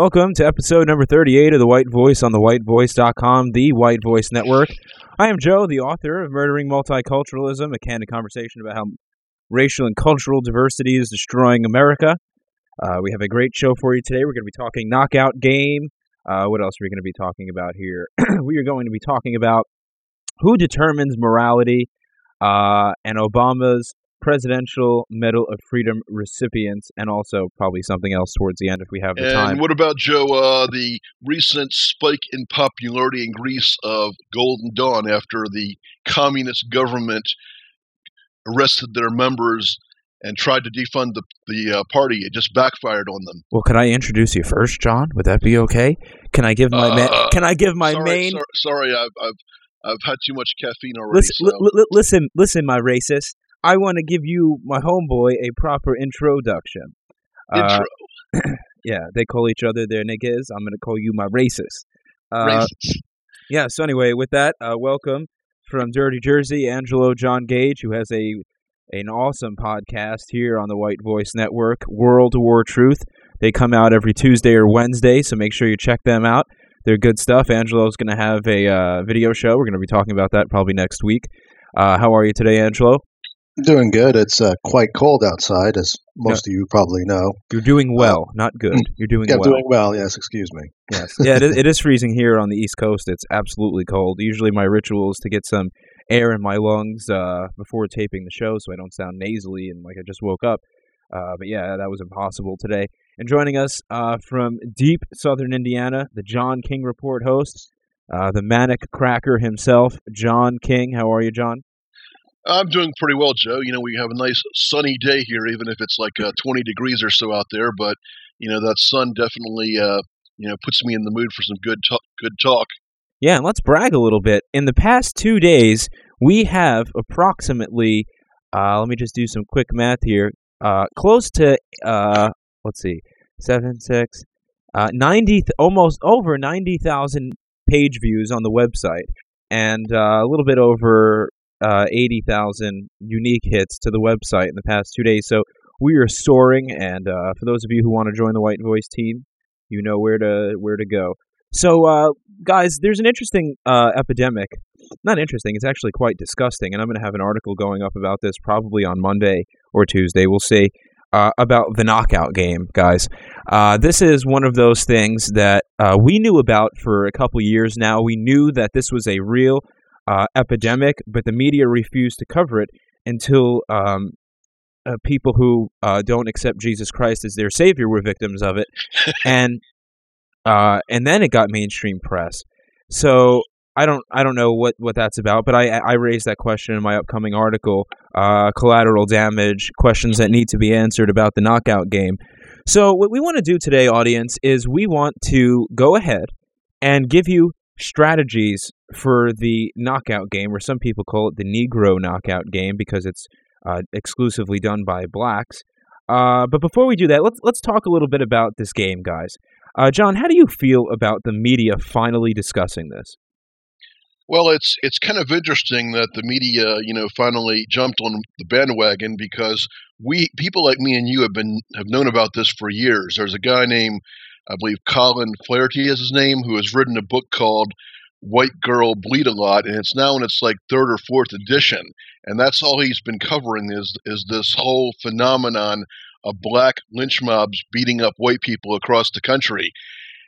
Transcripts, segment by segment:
Welcome to episode number 38 of The White Voice on thewhitevoice.com, the White Voice Network. I am Joe, the author of Murdering Multiculturalism, a candid conversation about how racial and cultural diversity is destroying America. Uh, we have a great show for you today. We're going to be talking knockout game. Uh, what else are we going to be talking about here? we are going to be talking about who determines morality uh, and Obama's Presidential Medal of Freedom recipients, and also probably something else towards the end if we have the and time. what about Joe? Uh, the recent spike in popularity in Greece of Golden Dawn after the communist government arrested their members and tried to defund the the uh, party. It just backfired on them. Well, could I introduce you first, John? Would that be okay? Can I give my ma- Uh, can I give my sorry, main Sorry, sorry I've, I've I've had too much caffeine already. listen, so. li- li- listen listen my racist. I want to give you my homeboy a proper introduction. Uh, Intro. yeah, they call each other their niggas. I'm going to call you my racist. Uh, Racist. Yeah. So anyway, with that, uh, welcome from Dirty Jersey, Angelo John Gage, who has a an awesome podcast here on the White Voice Network, World War Truth. They come out every Tuesday or Wednesday, so make sure you check them out. They're good stuff. Angelo's going to have a uh, video show. We're going to be talking about that probably next week. Uh, how are you today, Angelo? Doing good. It's uh, quite cold outside, as most of you probably know. You're doing well, not good. You're doing Yeah, well. doing well. Yes, excuse me. Yes. Yeah, it is, it is freezing here on the East Coast. It's absolutely cold. Usually my ritual is to get some air in my lungs uh, before taping the show so I don't sound nasally and like I just woke up. Uh, but yeah, that was impossible today. And joining us uh, from deep southern Indiana, the John King Report host, uh, the manic cracker himself, John King. How are you, John? I'm doing pretty well, Joe. You know, we have a nice sunny day here, even if it's like uh, 20 degrees or so out there. But you know, that sun definitely, uh, you know, puts me in the mood for some good talk. Good talk. Yeah, and let's brag a little bit. In the past two days, we have approximately, uh, let me just do some quick math here, uh, close to, uh, let's see, seven, six, uh, almost over 90,000 page views on the website, and a little bit over uh, 80,000 unique hits to the website in the past two days. So we are soaring, and uh, for those of you who want to join the White Voice team, you know where to where to go. So, uh, guys, there's an interesting uh, epidemic. Not interesting. It's actually quite disgusting, and I'm going to have an article going up about this probably on Monday or Tuesday. We'll see. Uh, about the knockout game, guys. Uh, this is one of those things that we knew about for a couple years now. We knew that this was a real uh, epidemic, but the media refused to cover it until um, uh, people who uh, don't accept Jesus Christ as their savior were victims of it, and uh, and then it got mainstream press. So I don't I don't know what, what that's about, but I I raised that question in my upcoming article, uh, collateral damage questions that need to be answered about the knockout game. So what we want to do today, audience, is we want to go ahead and give you strategies for the knockout game, or some people call it the Negro knockout game because it's uh, exclusively done by blacks. Uh, but before we do that, let's let's talk a little bit about this game, guys. Uh, John, how do you feel about the media finally discussing this? Well, it's it's kind of interesting that the media, you know, finally jumped on the bandwagon because we people like me and you have been have known about this for years. There's a guy named I believe Colin Flaherty is his name who has written a book called White Girl Bleed a Lot, and it's now in its like third or fourth edition, and that's all he's been covering is is this whole phenomenon of black lynch mobs beating up white people across the country.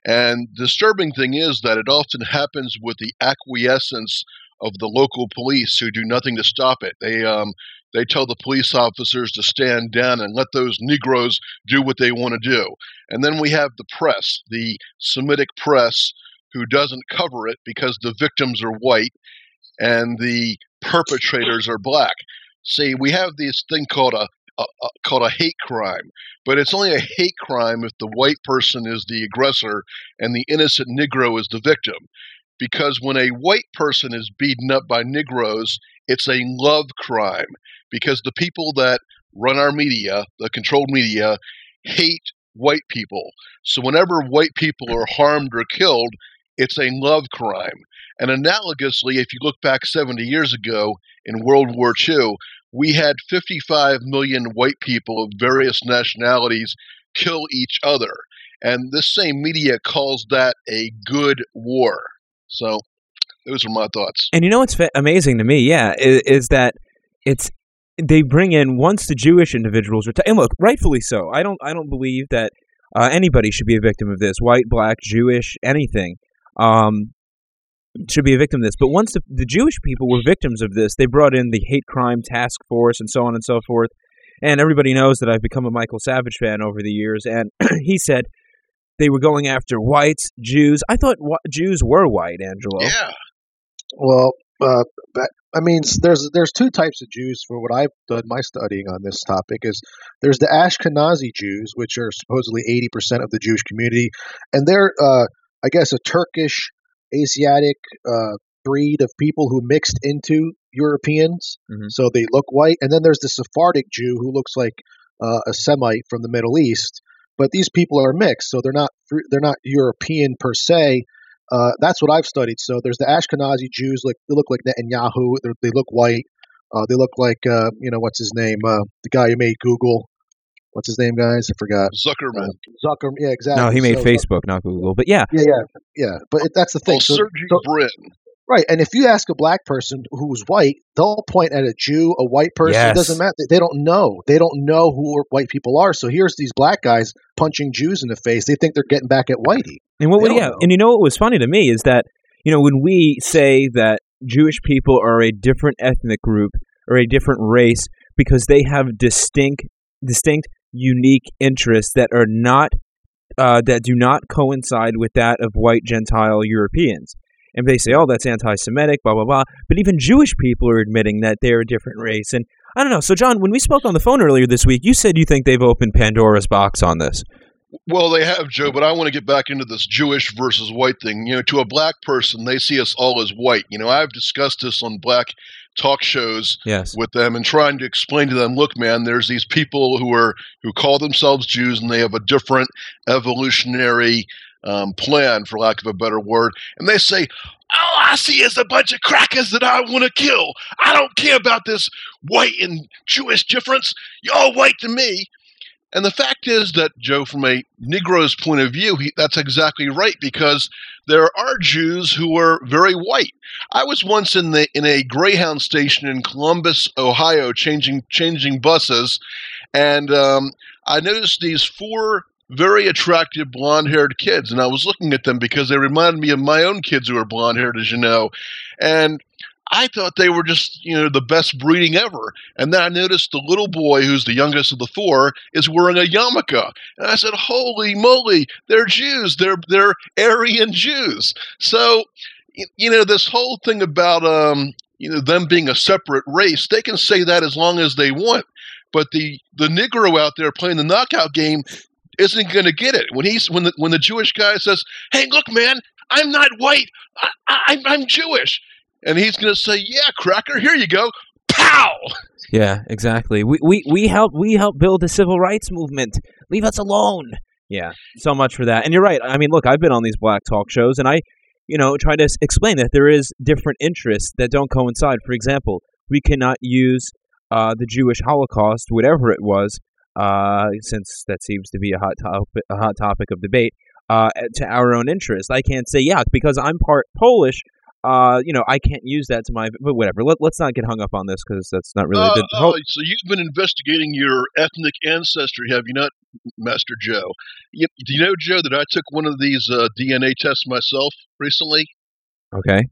And the disturbing thing is that it often happens with the acquiescence of the local police who do nothing to stop it. They, um, they tell the police officers to stand down and let those Negroes do what they want to do. And then we have the press, the Semitic press, who doesn't cover it because the victims are white and the perpetrators are black. See, we have this thing called a, a, a, called a hate crime, but it's only a hate crime if the white person is the aggressor and the innocent Negro is the victim. Because when a white person is beaten up by Negroes, it's a love crime. Because the people that run our media, the controlled media, hate white people. So whenever white people are harmed or killed, it's a love crime. And analogously, if you look back 70 years ago in World War II, we had 55 million white people of various nationalities kill each other. And this same media calls that a good war. So those are my thoughts. And you know what's amazing to me, yeah, is, is that it's they bring in once the Jewish individuals are, and look, rightfully so. I don't, I don't believe that uh, anybody should be a victim of this, white, black, Jewish, anything. Um, should be a victim of this. But once the, the Jewish people were victims of this, they brought in the hate crime task force and so on and so forth. And everybody knows that I've become a Michael Savage fan over the years. And he said they were going after whites, Jews. I thought wh- Jews were white, Angelo. Yeah. Well, uh, I mean, there's there's two types of Jews. For what I've done my studying on this topic is there's the Ashkenazi Jews, which are supposedly 80% of the Jewish community, and they're, uh, I guess, a Turkish Asiatic uh, breed of people who mixed into Europeans, Mhm. so they look white. And then there's the Sephardic Jew who looks like uh, a Semite from the Middle East, but these people are mixed, so they're not they're not European per se. Uh, that's what I've studied. So there's the Ashkenazi Jews, like they look like Netanyahu. They're, they look white. Uh, they look like uh, you know what's his name, uh, the guy who made Google. What's his name, guys? I forgot. Zuckerman. Zucker. Yeah, exactly. No, he made So, uh, Facebook, not Google. But yeah, Yeah, yeah, yeah. But it, that's the thing. Oh, So- Sergey so- Brin. Right, and if you ask a black person who's white, they'll point at a Jew, a white person. Yes. It doesn't matter. They don't know. They don't know who white people are. So here's these black guys punching Jews in the face. They think they're getting back at Whitey. And what? They would yeah, and you know what was funny to me is that you know when we say that Jewish people are a different ethnic group or a different race because they have distinct, distinct, unique interests that are not uh, that do not coincide with that of white Gentile Europeans. And they say, "Oh, that's anti-Semitic," blah blah blah. But even Jewish people are admitting that they're a different race. And I don't know. So, John, when we spoke on the phone earlier this week, you said you think they've opened Pandora's box on this. Well, they have, Joe, but I want to get back into this Jewish versus white thing. You know, to a black person, they see us all as white. You know, I've discussed this on black talk shows Yes. with them and trying to explain to them, look, man, there's these people who are who call themselves Jews and they have a different evolutionary um, plan, for lack of a better word, and they say, all I see is a bunch of crackers that I want to kill. I don't care about this white and Jewish difference. You're all white to me. And the fact is that, Joe, from a Negro's point of view, he, that's exactly right because there are Jews who are very white. I was once in the in a Greyhound station in Columbus, Ohio, changing changing buses, and um, I noticed these four very attractive blonde-haired kids, and I was looking at them because they reminded me of my own kids who are blonde-haired, as you know, and I thought they were just, you know, the best breeding ever. And then I noticed the little boy, who's the youngest of the four, is wearing a yarmulke. And I said, "Holy moly, they're Jews! They're they're Aryan Jews." So, you know, this whole thing about um, you know, them being a separate race, they can say that as long as they want. But the the Negro out there playing the knockout game isn't going to get it. When he's when the when the Jewish guy says, "Hey, look, man, I'm not white. I, I'm Jewish," and he's going to say, "Yeah, cracker, here you go." Pow! Yeah, exactly. We we we help we help build the civil rights movement. Leave us alone. Yeah, so much for that. And you're right. I mean, look, I've been on these black talk shows, and I, you know, try to explain that there is different interests that don't coincide. For example, we cannot use uh, the Jewish Holocaust, whatever it was, uh, since that seems to be a hot topic, a hot topic of debate, uh, to our own interest. I can't say yeah because I'm part Polish. Uh, you know, I can't use that to my, but whatever. Let, let's not get hung up on this because that's not really Uh, the oh, so you've been investigating your ethnic ancestry, have you not, Master Joe? You, do you know, Joe, that I took one of these uh, DNA tests myself recently? Okay.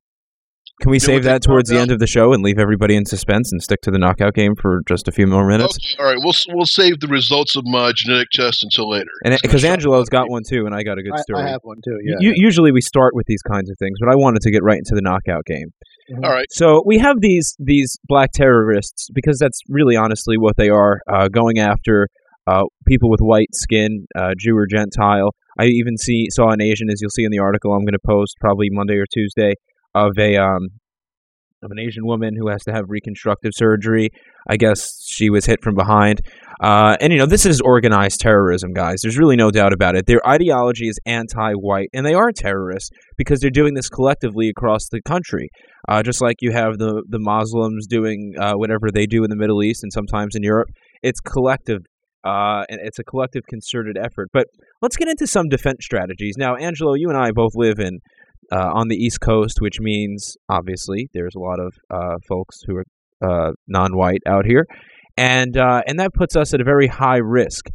Can we You save that towards the end of the show and leave everybody in suspense and stick to the knockout game for just a few more minutes? Okay, all right, we'll we'll save the results of my genetic test until later. And because Angelo's got one too, and I got a good story. I have one too. Yeah. U- usually we start with these kinds of things, but I wanted to get right into the knockout game. people. All right, So we have these these black terrorists because that's really honestly what they are, uh, going after uh, people with white skin, uh, Jew or Gentile. I even see saw an Asian, as you'll see in the article I'm going to post probably Monday or Tuesday, of a um, of an Asian woman who has to have reconstructive surgery. I guess she was hit from behind. Uh, and, you know, this is organized terrorism, guys. There's really no doubt about it. Their ideology is anti white, and they are terrorists because they're doing this collectively across the country. Uh, just like you have the, the Muslims doing uh, whatever they do in the Middle East and sometimes in Europe. It's collective. Uh, and it's a collective concerted effort. But let's get into some defense strategies. Now, Angelo, you and I both live in uh, on the East Coast, which means obviously there's a lot of uh, folks who are uh, non-white out here, and uh, and that puts us at a very high risk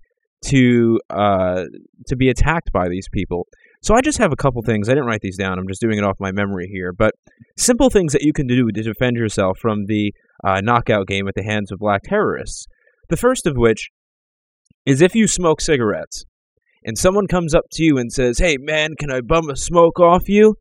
to uh, to be attacked by these people. So I just have a couple things. I didn't write these down. I'm just doing it off my memory here. But simple things that you can do to defend yourself from the uh, knockout game at the hands of black terrorists. The first of which is if you smoke cigarettes and someone comes up to you and says, "Hey man, can I bum a smoke off you?"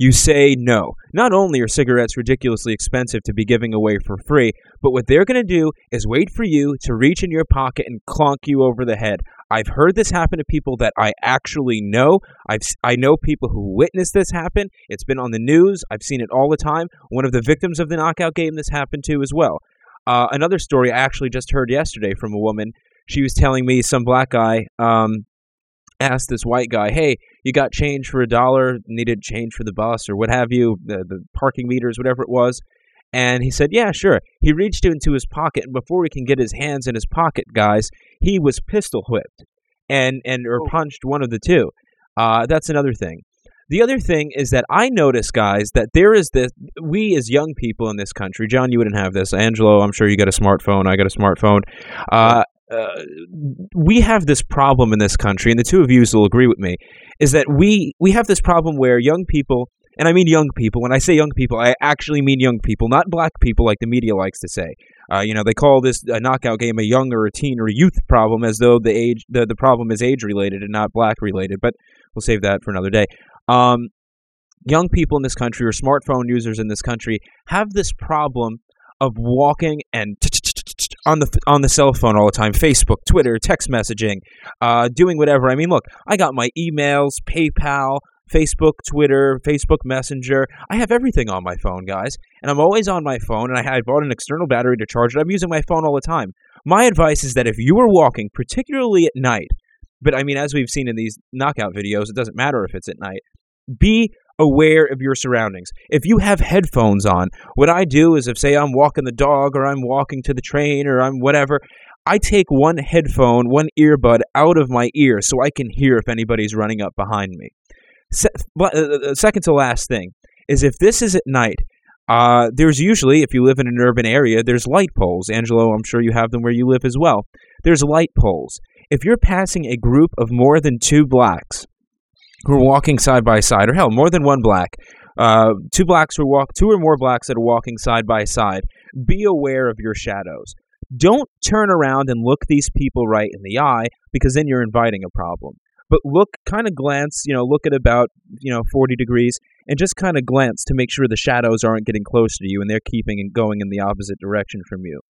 You say no. Not only are cigarettes ridiculously expensive to be giving away for free, but what they're going to do is wait for you to reach in your pocket and clonk you over the head. I've heard this happen to people that I actually know. I've I know people who witnessed this happen. It's been on the news. I've seen it all the time. One of the victims of the knockout game this happened to as well. Uh, another story I actually just heard yesterday from a woman. She was telling me some black guy um, asked this white guy, "Hey, you got change for a dollar? Needed change for the bus or what have you? The the parking meters, whatever it was." And he said, "Yeah, sure." He reached into his pocket, and before he can get his hands in his pocket, guys, he was pistol whipped, and and or Oh. punched one of the two. Uh, that's another thing. The other thing is that I notice, guys, that there is this. We as young people in this country, John, you wouldn't have this. Angelo, I'm sure you got a smartphone. I got a smartphone. Uh, uh, we have this problem in this country, and the two of you will agree with me, is that we we have this problem where young people, and I mean young people. When I say young people, I actually mean young people, not black people, like the media likes to say. Uh, you know, they call this a knockout game a young or a teen or a youth problem, as though the age the, the problem is age related and not black related. But we'll save that for another day. Um, young people in this country or smartphone users in this country have this problem of walking and on the on the cell phone all the time facebook twitter text messaging uh, doing whatever. I mean look i got my emails paypal facebook twitter facebook messenger. I have everything on my phone guys and i'm always on my phone and i, I bought an external battery to charge it. I'm using my phone all the time. My advice is that if you are walking particularly at night but i mean as we've seen in these knockout videos it doesn't matter if it's at night be aware of your surroundings. If you have headphones on, what I do is if say I'm walking the dog or I'm walking to the train or I'm whatever, I take one headphone, one earbud out of my ear so I can hear if anybody's running up behind me. Se- but, uh, uh, second to last thing is if this is at night, uh, there's usually, if you live in an urban area, there's light poles. Angelo, I'm sure you have them where you live as well. There's light poles. If you're passing a group of more than two blacks, who are walking side by side, or hell, more than one black, uh, two blacks who walk, two or more blacks that are walking side by side. Be aware of your shadows. Don't turn around and look these people right in the eye because then you're inviting a problem. But look, kind of glance, you know, look at about you know 40 degrees and just kind of glance to make sure the shadows aren't getting close to you and they're keeping and going in the opposite direction from you.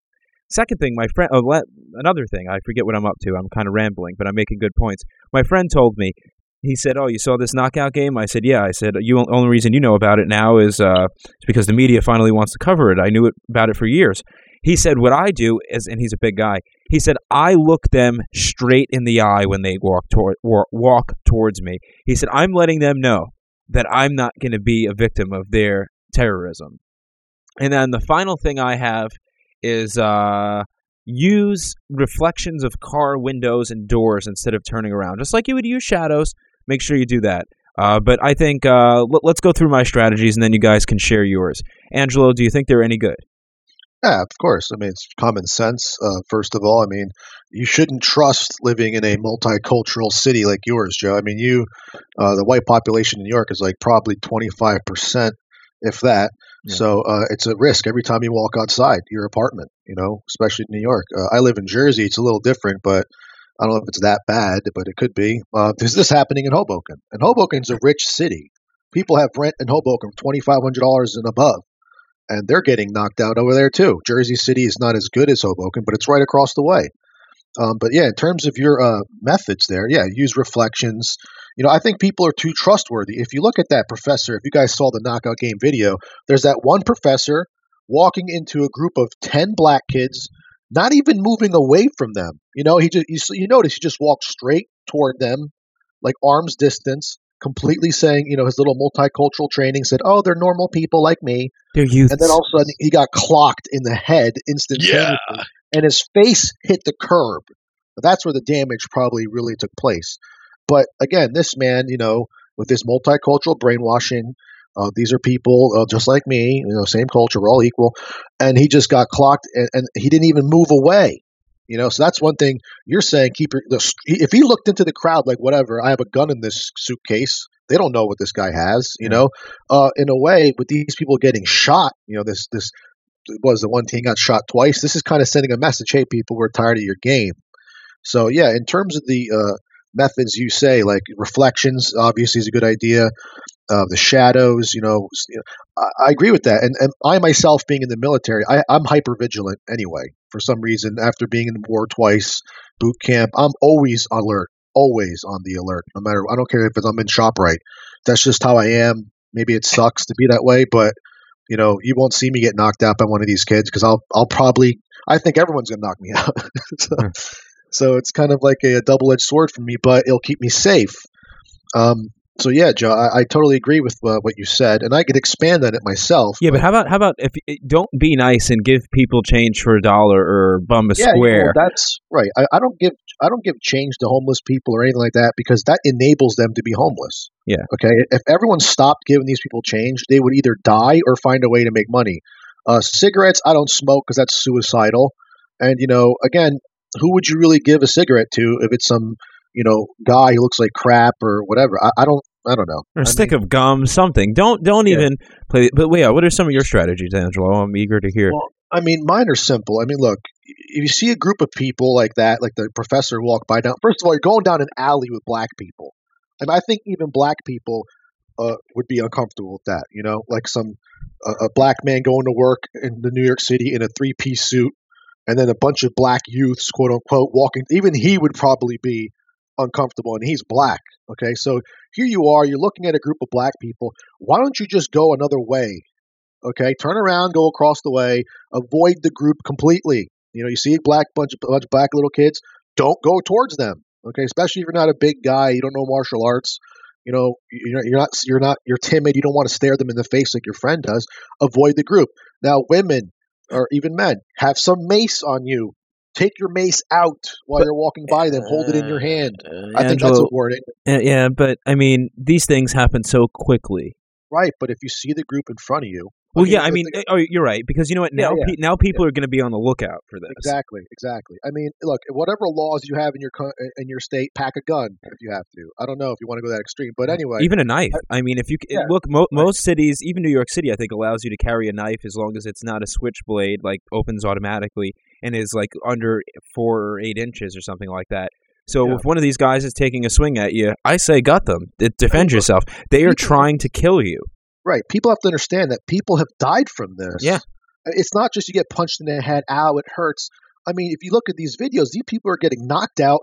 Second thing, my friend, oh, another thing, I forget what I'm up to. I'm kind of rambling, but I'm making good points. My friend told me he said, "Oh, you saw this knockout game?" I said, "Yeah." I said, "You only reason you know about it now is uh, because the media finally wants to cover it. I knew it, about it for years." He said, "What I do is, and he's a big guy. He said I look them straight in the eye when they walk toward walk towards me. He said I'm letting them know that I'm not going to be a victim of their terrorism." And then the final thing I have is uh, use reflections of car windows and doors instead of turning around, just like you would use shadows make sure you do that. Uh, but I think uh, l- let's go through my strategies and then you guys can share yours. Angelo, do you think they're any good? Yeah, of course. I mean, it's common sense. Uh, first of all, I mean, you shouldn't trust living in a multicultural city like yours, Joe. I mean, you, uh, the white population in New York is like probably 25%, if that. Yeah. So uh, it's a risk every time you walk outside your apartment. You know, especially in New York. Uh, I live in Jersey; it's a little different, but I don't know if it's that bad, but it could be. Uh, there's this happening in Hoboken, and Hoboken's a rich city. People have rent in Hoboken twenty five hundred dollars and above, and they're getting knocked out over there too. Jersey City is not as good as Hoboken, but it's right across the way. Um, but yeah, in terms of your uh, methods there, yeah, use reflections. You know, I think people are too trustworthy. If you look at that professor, if you guys saw the knockout game video, there's that one professor walking into a group of 10 black kids, not even moving away from them. You know, he just, you, you notice he just walked straight toward them, like arm's distance, completely saying, you know, his little multicultural training said, oh, they're normal people like me. They're youth. And then all of a sudden he got clocked in the head instantaneously Yeah. and his face hit the curb. That's where the damage probably really took place. But again, this man, you know, with this multicultural brainwashing, uh, these are people uh, just like me, you know, same culture, we're all equal, and he just got clocked, and, and he didn't even move away. You know, so that's one thing you're saying. Keep your the, if he looked into the crowd like whatever, I have a gun in this suitcase. They don't know what this guy has. You know, uh, in a way, with these people getting shot, you know, this this was the one team got shot twice. This is kind of sending a message: Hey, people, we're tired of your game. So yeah, in terms of the uh, methods you say, like reflections, obviously is a good idea. Uh, the shadows, you know, you know, I, I agree with that. And, and I myself, being in the military, I, I'm hyper vigilant anyway. For some reason, after being in the war twice, boot camp, I'm always alert, always on the alert. No matter, I don't care if I'm in Shoprite. That's just how I am. Maybe it sucks to be that way, but you know, you won't see me get knocked out by one of these kids because I'll, I'll probably, I think everyone's gonna knock me out. so, Hmm. So it's kind of like a, a double-edged sword for me, but it'll keep me safe. Um, so yeah, Joe, I, I totally agree with uh, what you said, and I could expand on it myself. yeah, but how about how about if don't be nice and give people change for a dollar or bum a yeah, you know, square? that's right. I, I don't give I don't give change to homeless people or anything like that because that enables them to be homeless. Yeah. Okay. If everyone stopped giving these people change, they would either die or find a way to make money. Uh, cigarettes, I don't smoke because that's suicidal. And you know, again, who would you really give a cigarette to if it's some you know guy who looks like crap or whatever? I, I don't. I don't know. or a I stick mean, of gum, something. Don't don't Yeah. even play. But wait, what are some of your strategies, Angelo? I'm eager to hear. Well, I mean, mine are simple. I mean, look, if you see a group of people like that, like the professor walk by down, first of all, you're going down an alley with black people. And I think even black people uh, would be uncomfortable with that, you know, like some uh, a black man going to work in the New York City in a three piece suit, and then a bunch of black youths, quote unquote, walking. Even he would probably be uncomfortable, and he's black. Okay, so here you are, you're looking at a group of black people. Why don't you just go another way? Okay, turn around, go across the way, avoid the group completely. You know, you see a black bunch of, bunch of black little kids, don't go towards them. Okay, especially if you're not a big guy, you don't know martial arts. You know, you're, you're not you're not you're timid. You don't want to stare them in the face like your friend does. Avoid the group. Now, women or even men have some mace on you. Take your mace out while But- you're walking by them. Hold it in your hand. Uh, I think that's a warning. uh, yeah, but I mean, these things happen so quickly. Right, but if you see the group in front of you, Well, okay, yeah, I mean, uh, oh, you're right because you know what? Now, yeah. pe- now people are going to be on the lookout for this. Exactly, exactly. I mean, look, whatever laws you have in your in your state, pack a gun if you have to. I don't know if you want to go that extreme, but anyway, Even a knife. I mean, if you Yeah, look, mo- most cities, even New York City, I think allows you to carry a knife as long as it's not a switchblade, like opens automatically and is like under four or eight inches or something like that. So Yeah. if one of these guys is taking a swing at you, I say gut them. Defend yourself. They are trying to kill you. Right? People have to understand that people have died from this. Yeah. Uh, it's not just you get punched in the head, ow, it hurts. I mean, if you look at these videos, these people are getting knocked out.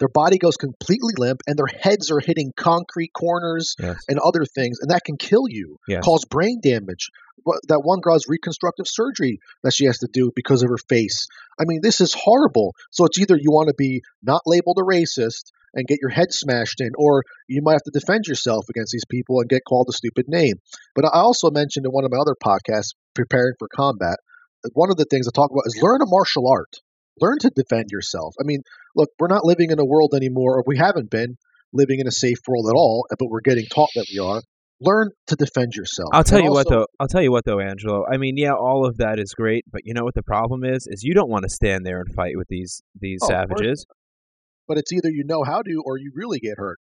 Their body goes completely limp, and their heads are hitting concrete corners Yes. and other things, and that can kill you, Yes. cause brain damage. That one girl has reconstructive surgery that she has to do because of her face. I mean, this is horrible. So it's either you want to be not labeled a racist and get your head smashed in, or you might have to defend yourself against these people and get called a stupid name. But I also mentioned in one of my other podcasts, Preparing for Combat, that one of the things I talk about is learn a martial art. Learn to defend yourself. I mean, look, we're not living in a world anymore, or we haven't been living in a safe world at all, but we're getting taught that we are. Learn to defend yourself. I'll tell And you what though. I'll tell you what though, Angelo. I mean, yeah, all of that is great, but you know what the problem is? Is you don't want to stand there and fight with these these Oh, savages. But it's either you know how to or you really get hurt.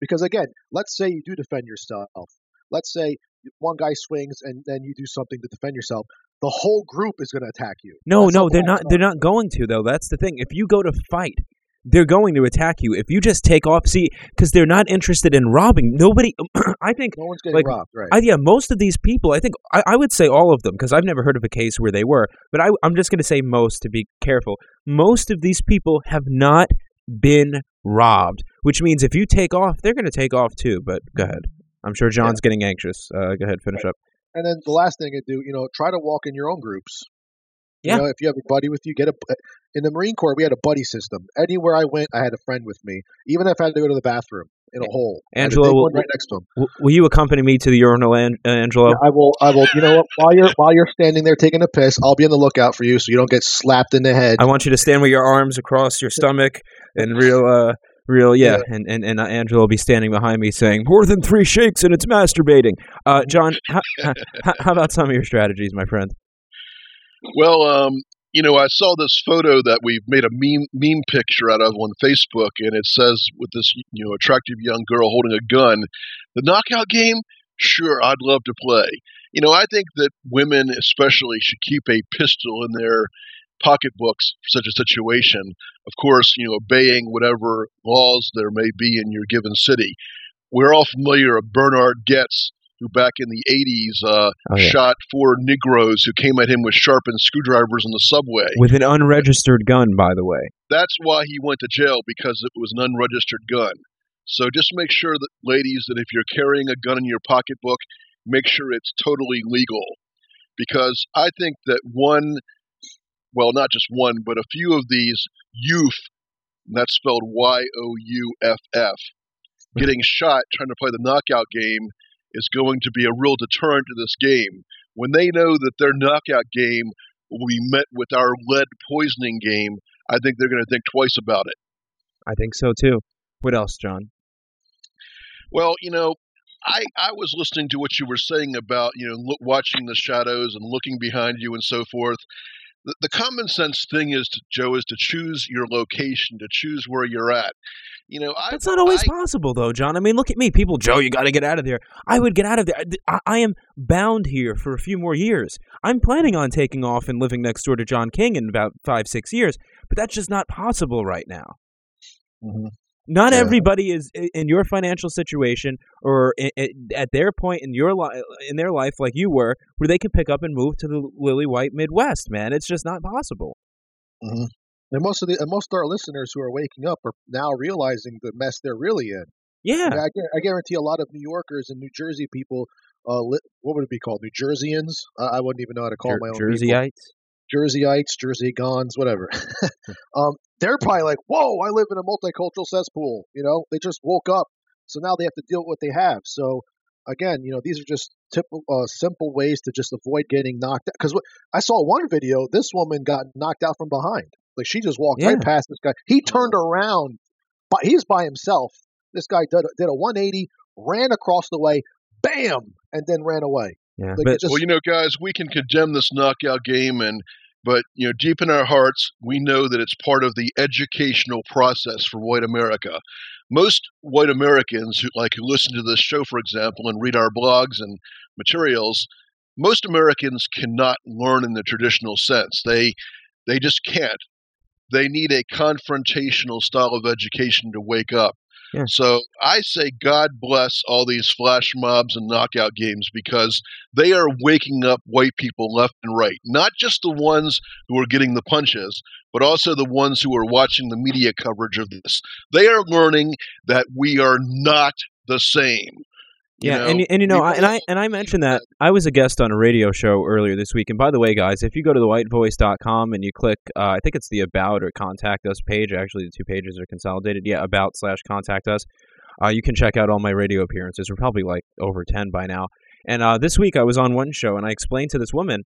Because again, let's say you do defend yourself. Let's say one guy swings and then you do something to defend yourself, the whole group is going to attack you. No, That's no, they're not. They're not going to though. That's the thing. If you go to fight, they're going to attack you. If you just take off, see, because they're not interested in robbing. Nobody. I think. No one's getting Like, robbed, right? I, yeah, most of these people. I think I, I would say all of them because I've never heard of a case where they were. But I, I'm just going to say most to be careful. Most of these people have not been robbed, which means if you take off, they're going to take off too. But go ahead. I'm sure John's getting anxious. Uh, go ahead, finish up. and then the last thing I do, you know, try to walk in your own groups. Yeah. You know, if you have a buddy with you, get a. In the Marine Corps, we had a buddy system. Anywhere I went, I had a friend with me, even if I had to go to the bathroom in a hole. Angelo, will- right next to him. Will you accompany me to the urinal, An- uh, Angelo? I will. I will. You know what? While you're while you're standing there taking a piss, I'll be on the lookout for you, so you don't get slapped in the head. I want you to stand with your arms across your stomach and real, uh, real, yeah. Yeah. And, and and uh, Angelo will be standing behind me saying more than three shakes and it's masturbating. Uh, John, how, how about some of your strategies, my friend? Well, um, you know, I saw this photo that we've made a meme meme picture out of on Facebook, and it says with this you know attractive young girl holding a gun, the knockout game. Sure, I'd love to play. You know, I think that women, especially, should keep a pistol in their pocketbooks for such a situation. Of course, you know, obeying whatever laws there may be in your given city. We're all familiar of Bernhard Goetz, who back in the 80s uh, Oh, yeah. shot four Negroes who came at him with sharpened screwdrivers on the subway. With an unregistered gun, by the way. That's why he went to jail because it was an unregistered gun. So just make sure that, ladies, that if you're carrying a gun in your pocketbook, make sure it's totally legal. Because I think that one, well, not just one, but a few of these youth, and that's spelled Y O U F F, getting shot trying to play the knockout game is going to be a real deterrent to this game. When they know that their knockout game will be met with our lead poisoning game, I think they're going to think twice about it. I think so too. What else, John? Well, you know, I I was listening to what you were saying about you know look, watching the shadows and looking behind you and so forth. The, the common sense thing is, to, Joe, is to choose your location, to choose where you're at. You know, I, That's not always I, possible, though, John. I mean, look at me. People, Joe, you got to get out of there. I would get out of there. I, I am bound here for a few more years. I'm planning on taking off and living next door to John King in about five, six years, but that's just not possible right now. Mhm. Not Yeah. everybody is in your financial situation or i i at their point in your li- in their life like you were, where they can pick up and move to the lily white Midwest. Man, it's just not possible. And most of the and most of our listeners who are waking up are now realizing the mess they're really in. Yeah, I, mean, I, guarantee a lot of New Yorkers and New Jersey people, uh, li- what would it be called? New Jerseyans? Uh, I wouldn't even know how to call Jer- my own people. Jerseyites. Jerseyites, Jersey Gons, whatever. um, they're probably like, "Whoa, I live in a multicultural cesspool." You know, they just woke up, so now they have to deal with what they have. So again, you know, these are just typical, uh, simple ways to just avoid getting knocked out. Because I saw one video, this woman got knocked out from behind. Like she just walked Yeah. right past this guy. He turned around, but he's by himself. This guy did, did a 180, ran across the way, bam, and then ran away. Yeah, Like, but just, well, you know, guys, we can condemn this knockout game, and but you know, deep in our hearts, we know that it's part of the educational process for white America. Most white Americans who like who listen to this show, for example, and read our blogs and materials, most Americans cannot learn in the traditional sense. They they just can't. They need a confrontational style of education to wake up. Yeah. So I say God bless all these flash mobs and knockout games because they are waking up white people left and right. Not just the ones who are getting the punches, but also the ones who are watching the media coverage of this. They are learning that we are not the same. You yeah, know, and and you know, I, and I and I mentioned that I was a guest on a radio show earlier this week. And by the way, guys, if you go to thewhitevoice.com and you click, uh, I think it's the About or Contact Us page. Actually, the two pages are consolidated. Yeah, About slash Contact Us. Uh, you can check out all my radio appearances. We're probably like over ten by now. And uh, this week I was on one show and I explained to this woman.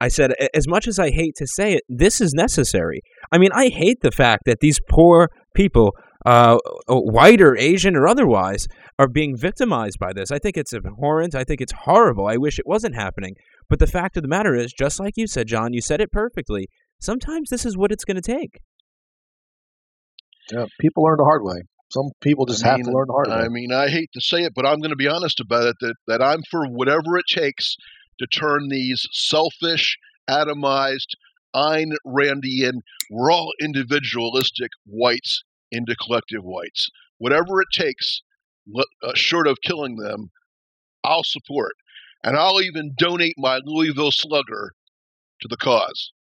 I said, as much as I hate to say it, this is necessary. I mean, I hate the fact that these poor people, uh, white or Asian or otherwise, are being victimized by this. I think it's abhorrent. I think it's horrible. I wish it wasn't happening. But the fact of the matter is, just like you said, John, you said it perfectly. Sometimes this is what it's going to take. yeah, people learn the hard way. Some people just I have mean, to learn the hard way. I mean, I hate to say it, but I'm going to be honest about it that, that I'm for whatever it takes to turn these selfish, atomized, Ayn Randian, we're all individualistic whites into collective whites. Whatever it takes, le- uh, short of killing them, I'll support. And I'll even donate my Louisville Slugger to the cause.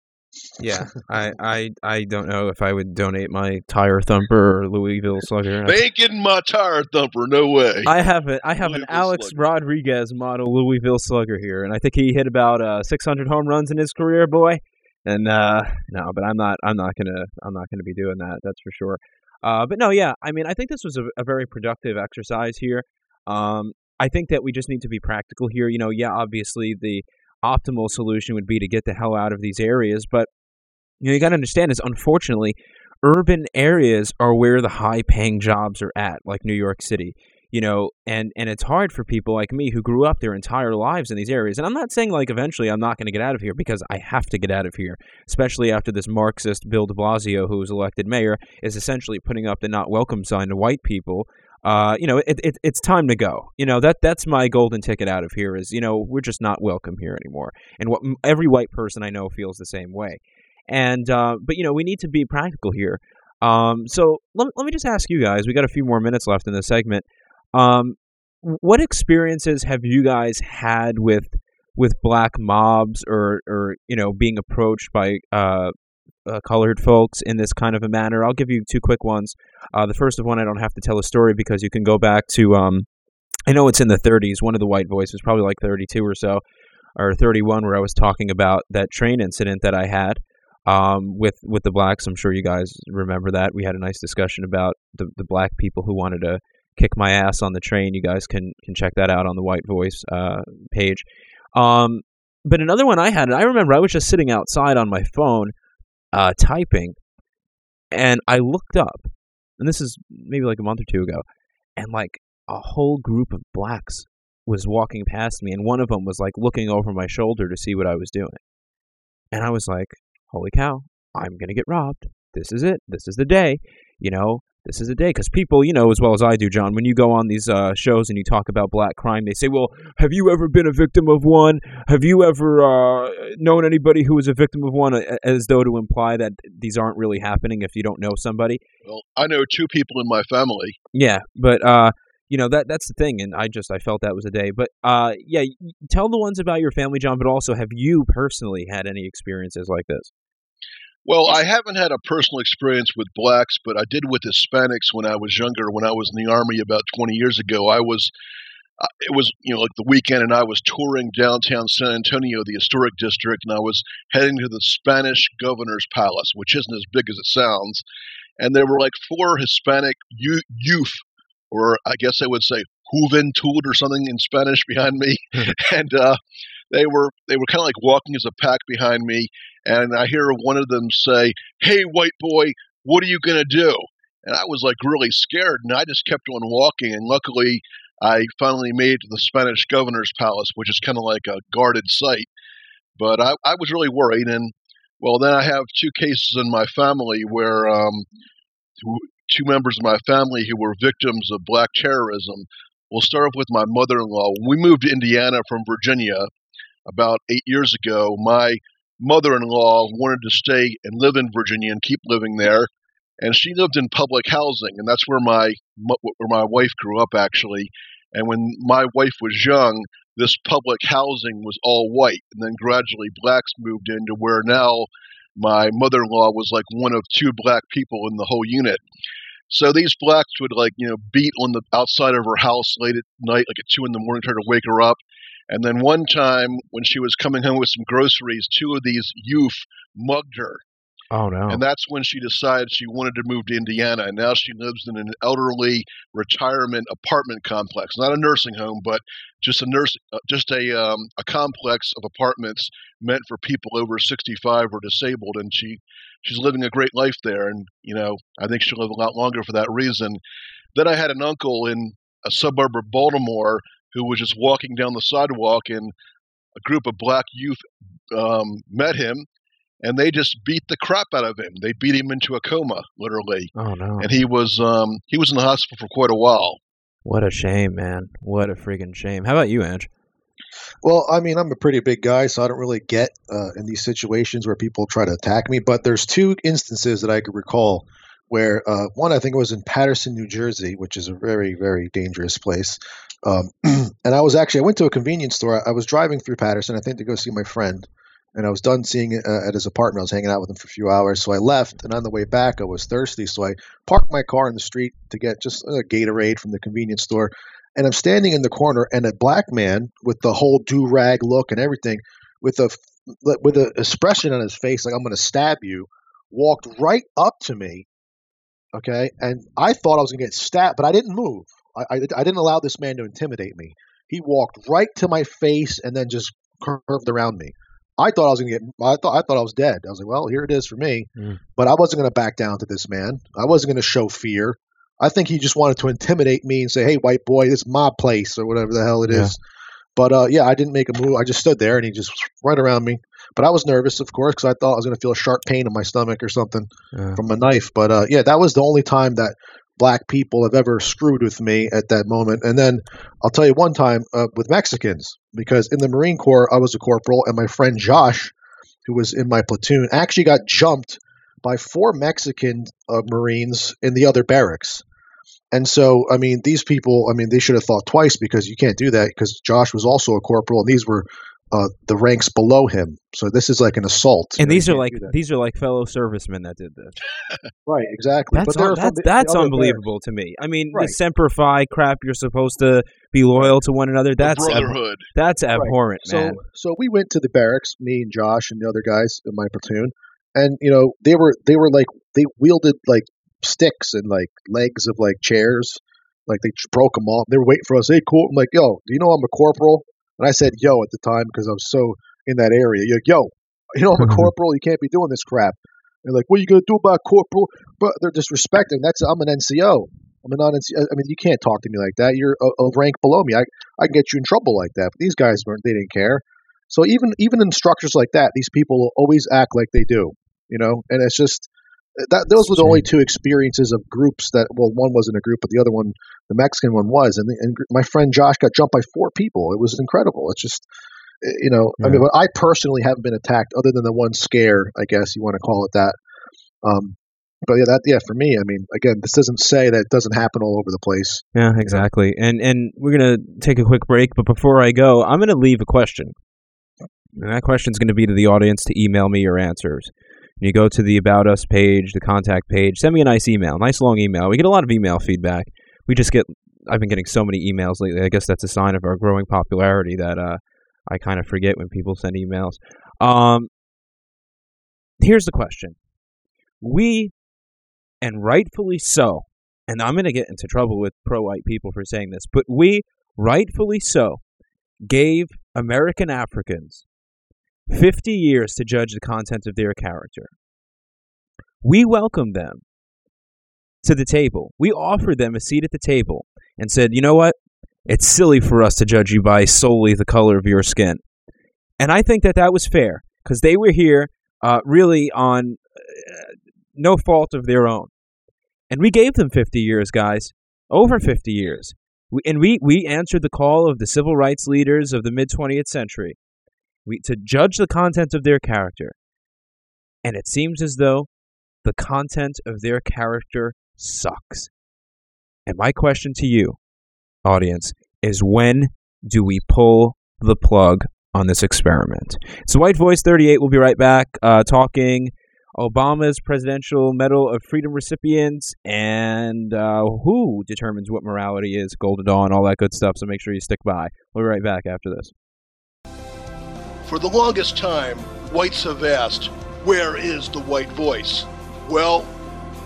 Yeah, I, I I don't know if I would donate my tire thumper or Louisville Slugger. They ain't getting my tire thumper, no way. I have a I have an Alex Slugger. Rodriguez model Louisville Slugger here, and I think he hit about uh, 600 home runs in his career, boy. And uh, no, but I'm not I'm not gonna I'm not gonna be doing that. That's for sure. Uh, but no, yeah, I mean, I think this was a, a very productive exercise here. Um, I think that we just need to be practical here. You know, yeah, obviously the optimal solution would be to get the hell out of these areas, but you know, you got to understand is unfortunately, urban areas are where the high-paying jobs are at, like New York City. You know, and and it's hard for people like me who grew up their entire lives in these areas. And I'm not saying like eventually I'm not going to get out of here because I have to get out of here, especially after this Marxist Bill De Blasio, who was elected mayor, is essentially putting up the not welcome sign to white people. Uh, you know, it, it, it's time to go. You know that that's my golden ticket out of here. Is you know we're just not welcome here anymore, and what every white person I know feels the same way. And uh, but you know we need to be practical here. Um, so let, let me just ask you guys. We got a few more minutes left in this segment. Um, what experiences have you guys had with with black mobs or or you know being approached by uh, uh, colored folks in this kind of a manner? I'll give you two quick ones. Uh, the first of one I don't have to tell a story because you can go back to um, I know it's in the 30s. One of the white voices, probably like 32 or so, or 31, where I was talking about that train incident that I had um, with with the blacks. I'm sure you guys remember that. We had a nice discussion about the the black people who wanted to kick my ass on the train. You guys can can check that out on the White Voice uh, page. Um, but another one I had, and I remember I was just sitting outside on my phone uh, typing, and I looked up, and this is maybe like a month or two ago, and like a whole group of blacks was walking past me, and one of them was like looking over my shoulder to see what I was doing, and I was like, "Holy cow! I'm gonna get robbed. This is it. This is the day." You know, this is a day because people, you know, as well as I do, John, when you go on these uh, shows and you talk about black crime, they say, "Well, have you ever been a victim of one? Have you ever uh, known anybody who was a victim of one?" As though to imply that these aren't really happening if you don't know somebody. Well, I know two people in my family. Yeah, but uh, you know that that's the thing, and I just I felt that was a day. But uh, yeah, tell the ones about your family, John. But also, have you personally had any experiences like this? Well, I haven't had a personal experience with blacks, but I did with Hispanics when I was younger. When I was in the army about 20 years ago, I was. Uh, it was you know like the weekend, and I was touring downtown San Antonio, the historic district, and I was heading to the Spanish Governor's Palace, which isn't as big as it sounds. And there were like four Hispanic youth, or I guess I would say juventud or something in Spanish behind me, and uh, they were they were kind of like walking as a pack behind me, and I hear one of them say, "Hey, white boy, what are you gonna do?" And I was like really scared, and I just kept on walking. And luckily, I finally made it to the Spanish governor's palace, which is kind of like a guarded site. But I, I was really worried, and well, then I have two cases in my family where um, two members of my family who were victims of black terrorism. We'll start off with my mother-in-law. When we moved to Indiana from Virginia about eight years ago, my mother-in-law wanted to stay and live in Virginia and keep living there, and she lived in public housing, and that's where my where my wife grew up actually. And when my wife was young, this public housing was all white, and then gradually blacks moved into where now my mother-in-law was like one of two black people in the whole unit. So these blacks would like you know beat on the outside of her house late at night, like at two in the morning, try to wake her up. And then one time when she was coming home with some groceries, two of these youth mugged her. Oh no! And that's when she decided she wanted to move to Indiana. And now she lives in an elderly retirement apartment complex, not a nursing home, but just a nurse, uh, just a um, a complex of apartments meant for people over 65 or disabled. And she she's living a great life there. And you know, I think she'll live a lot longer for that reason. Then I had an uncle in a suburb of Baltimore who was just walking down the sidewalk, and a group of black youth um, met him and they just beat the crap out of him. They beat him into a coma, literally, Oh no. and he was um, he was in the hospital for quite a while. What a shame, man. What a freaking shame. How about you, Ange? Well, I mean, I'm a pretty big guy, so I don't really get uh, in these situations where people try to attack me. But there's two instances that I could recall where uh, one I think was in Paterson, New Jersey, which is a very, very dangerous place. Um, and I was actually I went to a convenience store. I was driving through Paterson, I think, to go see my friend. And I was done seeing it uh, at his apartment. I was hanging out with him for a few hours, so I left. And on the way back, I was thirsty, so I parked my car in the street to get just a Gatorade from the convenience store and I'm standing in the corner, and a black man with the whole do rag look and everything, with a with an expression on his face like I'm going to stab you, walked right up to me. Okay, and I thought I was going to get stabbed, but I didn't move. I, I I didn't allow this man to intimidate me. He walked right to my face and then just curved around me. I thought I was going to get. I thought I thought I was dead. I was like, well, here it is for me. Mm. But I wasn't going to back down to this man. I wasn't going to show fear. I think he just wanted to intimidate me and say, "Hey, white boy, this is my place," or whatever the hell it is. Yeah. But uh, yeah, I didn't make a move. I just stood there, and he just right around me. But I was nervous, of course, because I thought I was going to feel a sharp pain in my stomach or something Uh, from a knife. But uh, yeah, that was the only time that black people have ever screwed with me at that moment. And then I'll tell you one time uh, with Mexicans, because in the Marine Corps, I was a corporal, and my friend Josh, who was in my platoon, actually got jumped by four Mexican uh, Marines in the other barracks. And so, I mean, these people, I mean, they should have thought twice because you can't do that because Josh was also a corporal and these were uh, the ranks below him. So this is like an assault. and these are like these are like fellow servicemen that did this. right, exactly. That's they're un- that's the- that's the other unbelievable to me. I mean, Right. the semper fi crap. You're supposed to be loyal to one another. The That's ab- brotherhood. that's abhorrent, So, man. so we went to the barracks, me and Josh and the other guys in my platoon, and you know they were they were like they wielded like sticks and like legs of like chairs, like they broke them off. They were waiting for us. Hey, cool. I'm like, yo, do you know I'm a corporal? And I said yo at the time because I was so in that area. You're like, yo, you know I'm a corporal. You can't be doing this crap. They're like, what are you gonna do about corporal? But they're disrespecting. That's I'm an NCO. I'm a non-NCO. I mean, you can't talk to me like that. You're a, a rank below me. I I can get you in trouble like that. But these guys weren't. They didn't care. So even even in structures like that, these people always act like they do. You know, and it's just that those were the only two experiences of groups that. Well, one wasn't a group, but the other one, the Mexican one, was. And, the, and my friend Josh got jumped by four people. It was incredible. It's just. eh, You know, I mean, but I personally haven't been attacked other than the one scare, I guess you want to call it that. Um, but yeah, that yeah, for me, I mean, again, this doesn't say that it doesn't happen all over the place. Yeah, exactly. And and we're gonna take a quick break, but before I go, I'm gonna leave a question. And that question is going to be to the audience to email me your answers. You go to the About Us page, the contact page, send me a nice email, nice long email. We get a lot of email feedback. We just get, I've been getting so many emails lately. I guess that's a sign of our growing popularity that uh, I kind of forget when people send emails. Um, here's the question We, and rightfully so, and I'm going to get into trouble with pro white people for saying this, but we, rightfully so, gave American Africans 50 years to judge the content of their character. We welcomed them to the table. We offered them a seat at the table and said, you know what? It's silly for us to judge you by solely the color of your skin. And I think that that was fair because they were here uh, really on uh, no fault of their own. And we gave them 50 years, guys, over 50 years. We, and we, we answered the call of the civil rights leaders of the mid 20th century we, to judge the content of their character. And it seems as though the content of their character sucks. And my question to you, audience, is when do we pull the plug on this experiment? It's White Voice 38. We'll be right back uh, talking Obama's Presidential Medal of Freedom recipients and uh, who determines what morality is, Golden Dawn, all that good stuff. So make sure you stick by. We'll be right back after this. For the longest time, whites have asked, Where is the white voice? Well,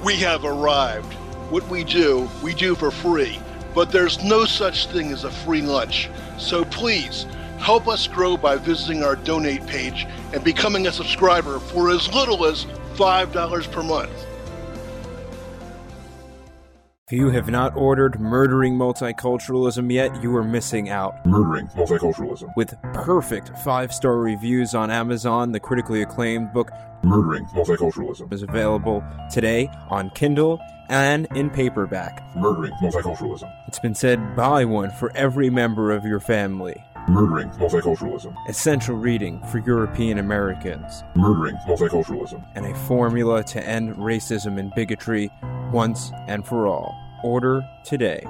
we have arrived. What we do, we do for free. But there's no such thing as a free lunch. So please, help us grow by visiting our donate page and becoming a subscriber for as little as $5 per month. If you have not ordered Murdering Multiculturalism yet, you are missing out. Murdering Multiculturalism. With perfect five star reviews on Amazon, the critically acclaimed book Murdering Multiculturalism is available today on Kindle and in paperback. Murdering Multiculturalism. It's been said buy one for every member of your family. Murdering Multiculturalism. Essential reading for European Americans. Murdering Multiculturalism. And a formula to end racism and bigotry once and for all. Order today.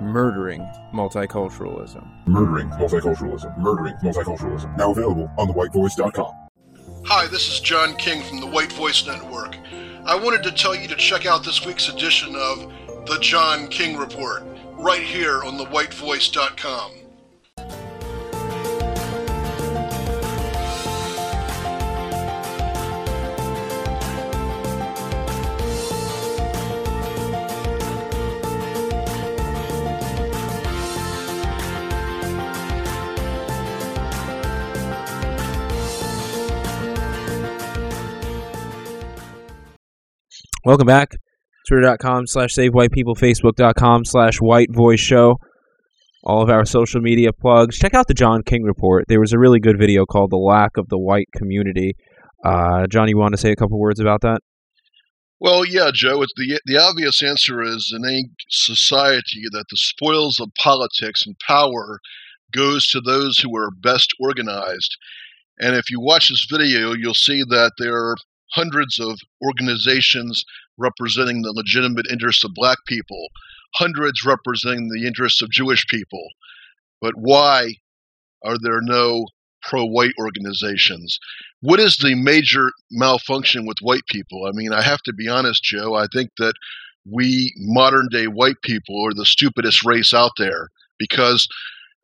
Murdering Multiculturalism. Murdering Multiculturalism. Murdering Multiculturalism. Now available on thewhitevoice.com. Hi, this is John King from the White Voice Network. I wanted to tell you to check out this week's edition of The John King Report right here on thewhitevoice.com. Welcome back. Twitter.com slash save white people, Facebook.com slash white voice show. All of our social media plugs. Check out the John King report. There was a really good video called The Lack of the White Community. Uh, John, you want to say a couple words about that? Well, yeah, Joe. It's the the obvious answer is in any society that the spoils of politics and power goes to those who are best organized. And if you watch this video, you'll see that there hundreds of organizations representing the legitimate interests of black people, hundreds representing the interests of Jewish people. But why are there no pro white organizations? What is the major malfunction with white people? I mean, I have to be honest, Joe. I think that we modern day white people are the stupidest race out there because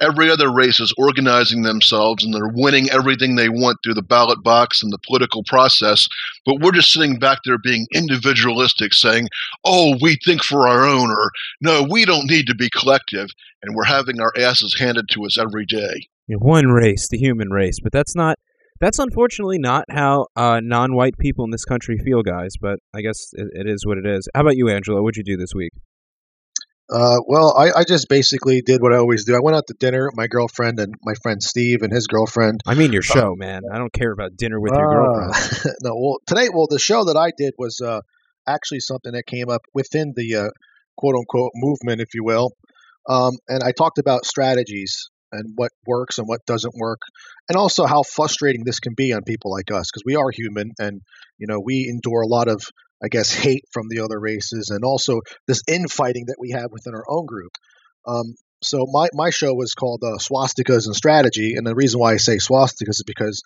every other race is organizing themselves and they're winning everything they want through the ballot box and the political process. But we're just sitting back there being individualistic, saying, oh, we think for our own, or no, we don't need to be collective. And we're having our asses handed to us every day. One race, the human race. But that's not. That's unfortunately not how uh, non-white people in this country feel, guys. But I guess it, it is what it is. How about you, Angelo? What'd you do this week? Uh, well, I, I just basically did what I always do. I went out to dinner with my girlfriend and my friend Steve and his girlfriend. I mean your show, man. I don't care about dinner with your Uh, girlfriend. no, well, today, well, the show that I did was uh, actually something that came up within the uh, quote unquote movement, if you will. Um, and I talked about strategies and what works and what doesn't work, and also how frustrating this can be on people like us because we are human and you know we endure a lot of I guess hate from the other races and also this infighting that we have within our own group. Um, so my, my show was called uh, Swastikas and Strategy, and the reason why I say swastikas is because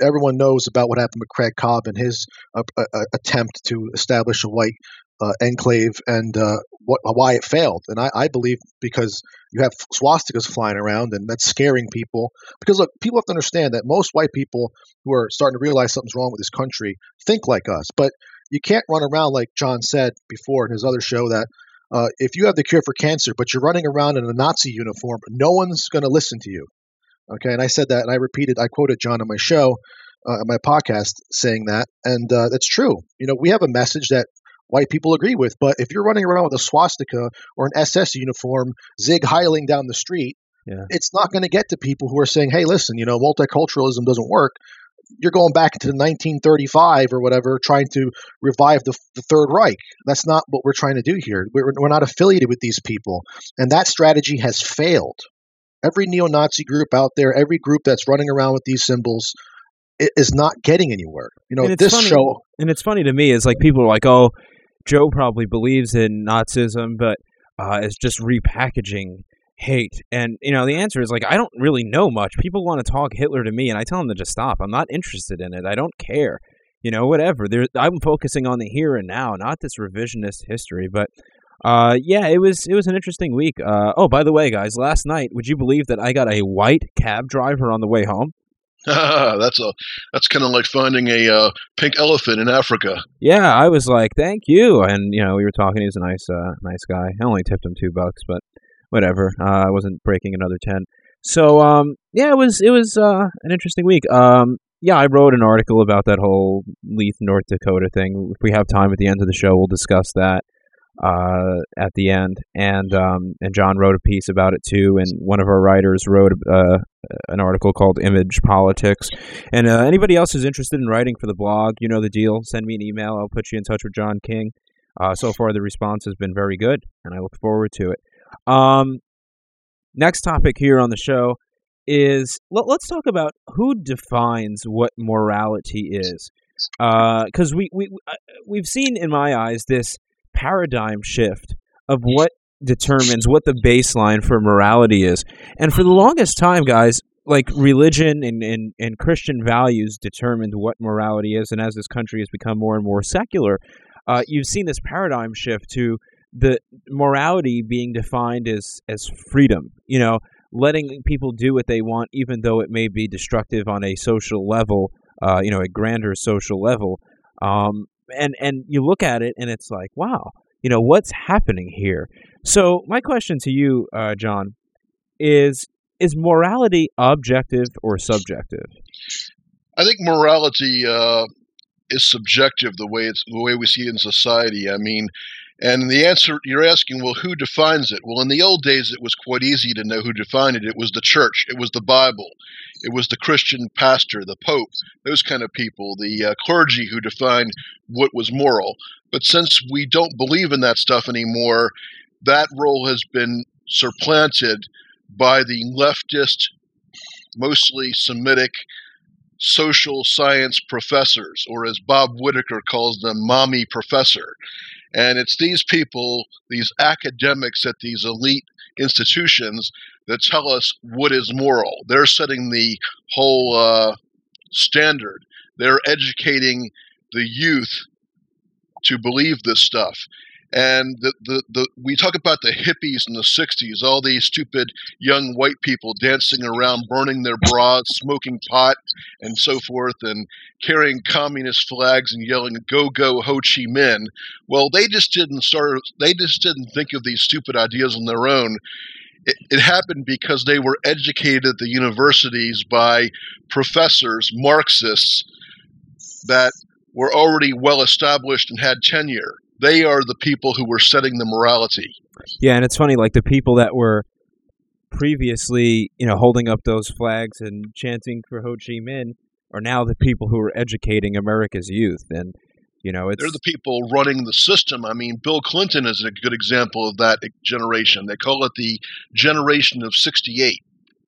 everyone knows about what happened with Craig Cobb and his uh, uh, uh, attempt to establish a white uh, enclave and uh, what why it failed. And I, I believe because you have swastikas flying around and that's scaring people. Because look, people have to understand that most white people who are starting to realize something's wrong with this country think like us, but you can't run around like John said before in his other show that uh, if you have the cure for cancer, but you're running around in a Nazi uniform, no one's going to listen to you. Okay, and I said that, and I repeated, I quoted John on my show, uh, on my podcast, saying that, and uh, that's true. You know, we have a message that white people agree with, but if you're running around with a swastika or an SS uniform, sieg heiling down the street, Yeah. it's not going to get to people who are saying, "Hey, listen, you know, multiculturalism doesn't work." You're going back into 1935 or whatever, trying to revive the, the Third Reich. That's not what we're trying to do here. We're, we're not affiliated with these people, and that strategy has failed. Every neo-Nazi group out there, every group that's running around with these symbols, is not getting anywhere. You know, it's this funny- show. And it's funny to me is like people are like, "Oh, Joe probably believes in Nazism, but uh, is just repackaging hate." And you know, the answer is like, I don't really know much. People want to talk Hitler to me, and I tell them to just stop. I'm not interested in it. I don't care. You know, whatever. There, I'm focusing on the here and now, not this revisionist history. But uh, yeah, it was it was an interesting week. Uh, oh, by the way, guys, last night, would you believe that I got a white cab driver on the way home? that's a that's kind of like finding a uh, pink elephant in Africa. Yeah, I was like, "Thank you," and you know, we were talking. He's a nice, uh, nice guy. I only tipped him two bucks, but whatever. Uh, I wasn't breaking another ten. So, um, yeah, it was it was uh, an interesting week. Um, yeah, I wrote an article about that whole Leith, North Dakota thing. If we have time at the end of the show, we'll discuss that. uh, at the end, and um, and John wrote a piece about it too, and one of our writers wrote uh, an article called "Image Politics." And uh, anybody else who's interested in writing for the blog, you know the deal. Send me an email. I'll put you in touch with John King. Uh, so far, the response has been very good, and I look forward to it. Um, next topic here on the show is let, us talk about who defines what morality is, Uh because uh, we we uh, we've seen in my eyes this paradigm shift of what determines what the baseline for morality is. And for the longest time, guys, like religion and, and, and Christian values determined what morality is. And as this country has become more and more secular, uh, you've seen this paradigm shift to the morality being defined as, as freedom, you know, letting people do what they want, even though it may be destructive on a social level, uh, you know, a grander social level. Um, and and you look at it and it's like, wow, you know, what's happening here? So my question to you, uh, John, is is morality objective or subjective? I think morality uh, is subjective the way it's the way we see it in society. I mean, and the answer you're asking, well, who defines it? Well, in the old days, it was quite easy to know who defined it. It was the church, it was the Bible, it was the Christian pastor, the Pope, those kind of people, the uh, clergy who defined what was moral. But since we don't believe in that stuff anymore, that role has been supplanted by the leftist, mostly Semitic social science professors, or as Bob Whitaker calls them, mommy professor. And it's these people, these academics at these elite institutions, that tell us what is moral. They're setting the whole uh, standard. They're educating the youth to believe this stuff. And the, the, the, we talk about the hippies in the 60s, all these stupid young white people dancing around, burning their bras, smoking pot, and so forth, and carrying communist flags and yelling, go, go, Ho Chi Minh. Well, they just didn't start, they just didn't think of these stupid ideas on their own. It, it, happened because they were educated at the universities by professors, Marxists, that were already well established and had tenure they are the people who were setting the morality. Yeah, and it's funny, like the people that were previously, you know, holding up those flags and chanting for Ho Chi Minh are now the people who are educating America's youth, and you know, they're the people running the system. I mean, Bill Clinton is a good example of that generation. They call it the generation of '68.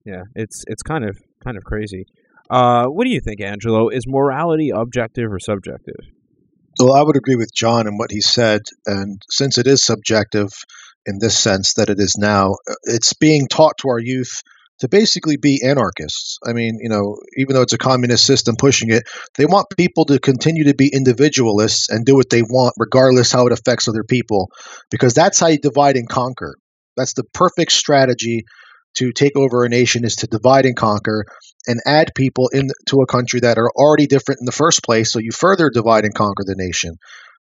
Yeah, it's it's kind of kind of crazy. Uh, what do you think, Angelo? Is morality objective or subjective? Well, I would agree with John and what he said. And since it is subjective in this sense that it is now, uh, it's being taught to our youth to basically be anarchists. I mean, you know, even though it's a communist system pushing it, they want people to continue to be individualists and do what they want, regardless how it affects other people, because that's how you divide and conquer. That's the perfect strategy to take over a nation is to divide and conquer and add people into a country that are already different in the first place. So you further divide and conquer the nation.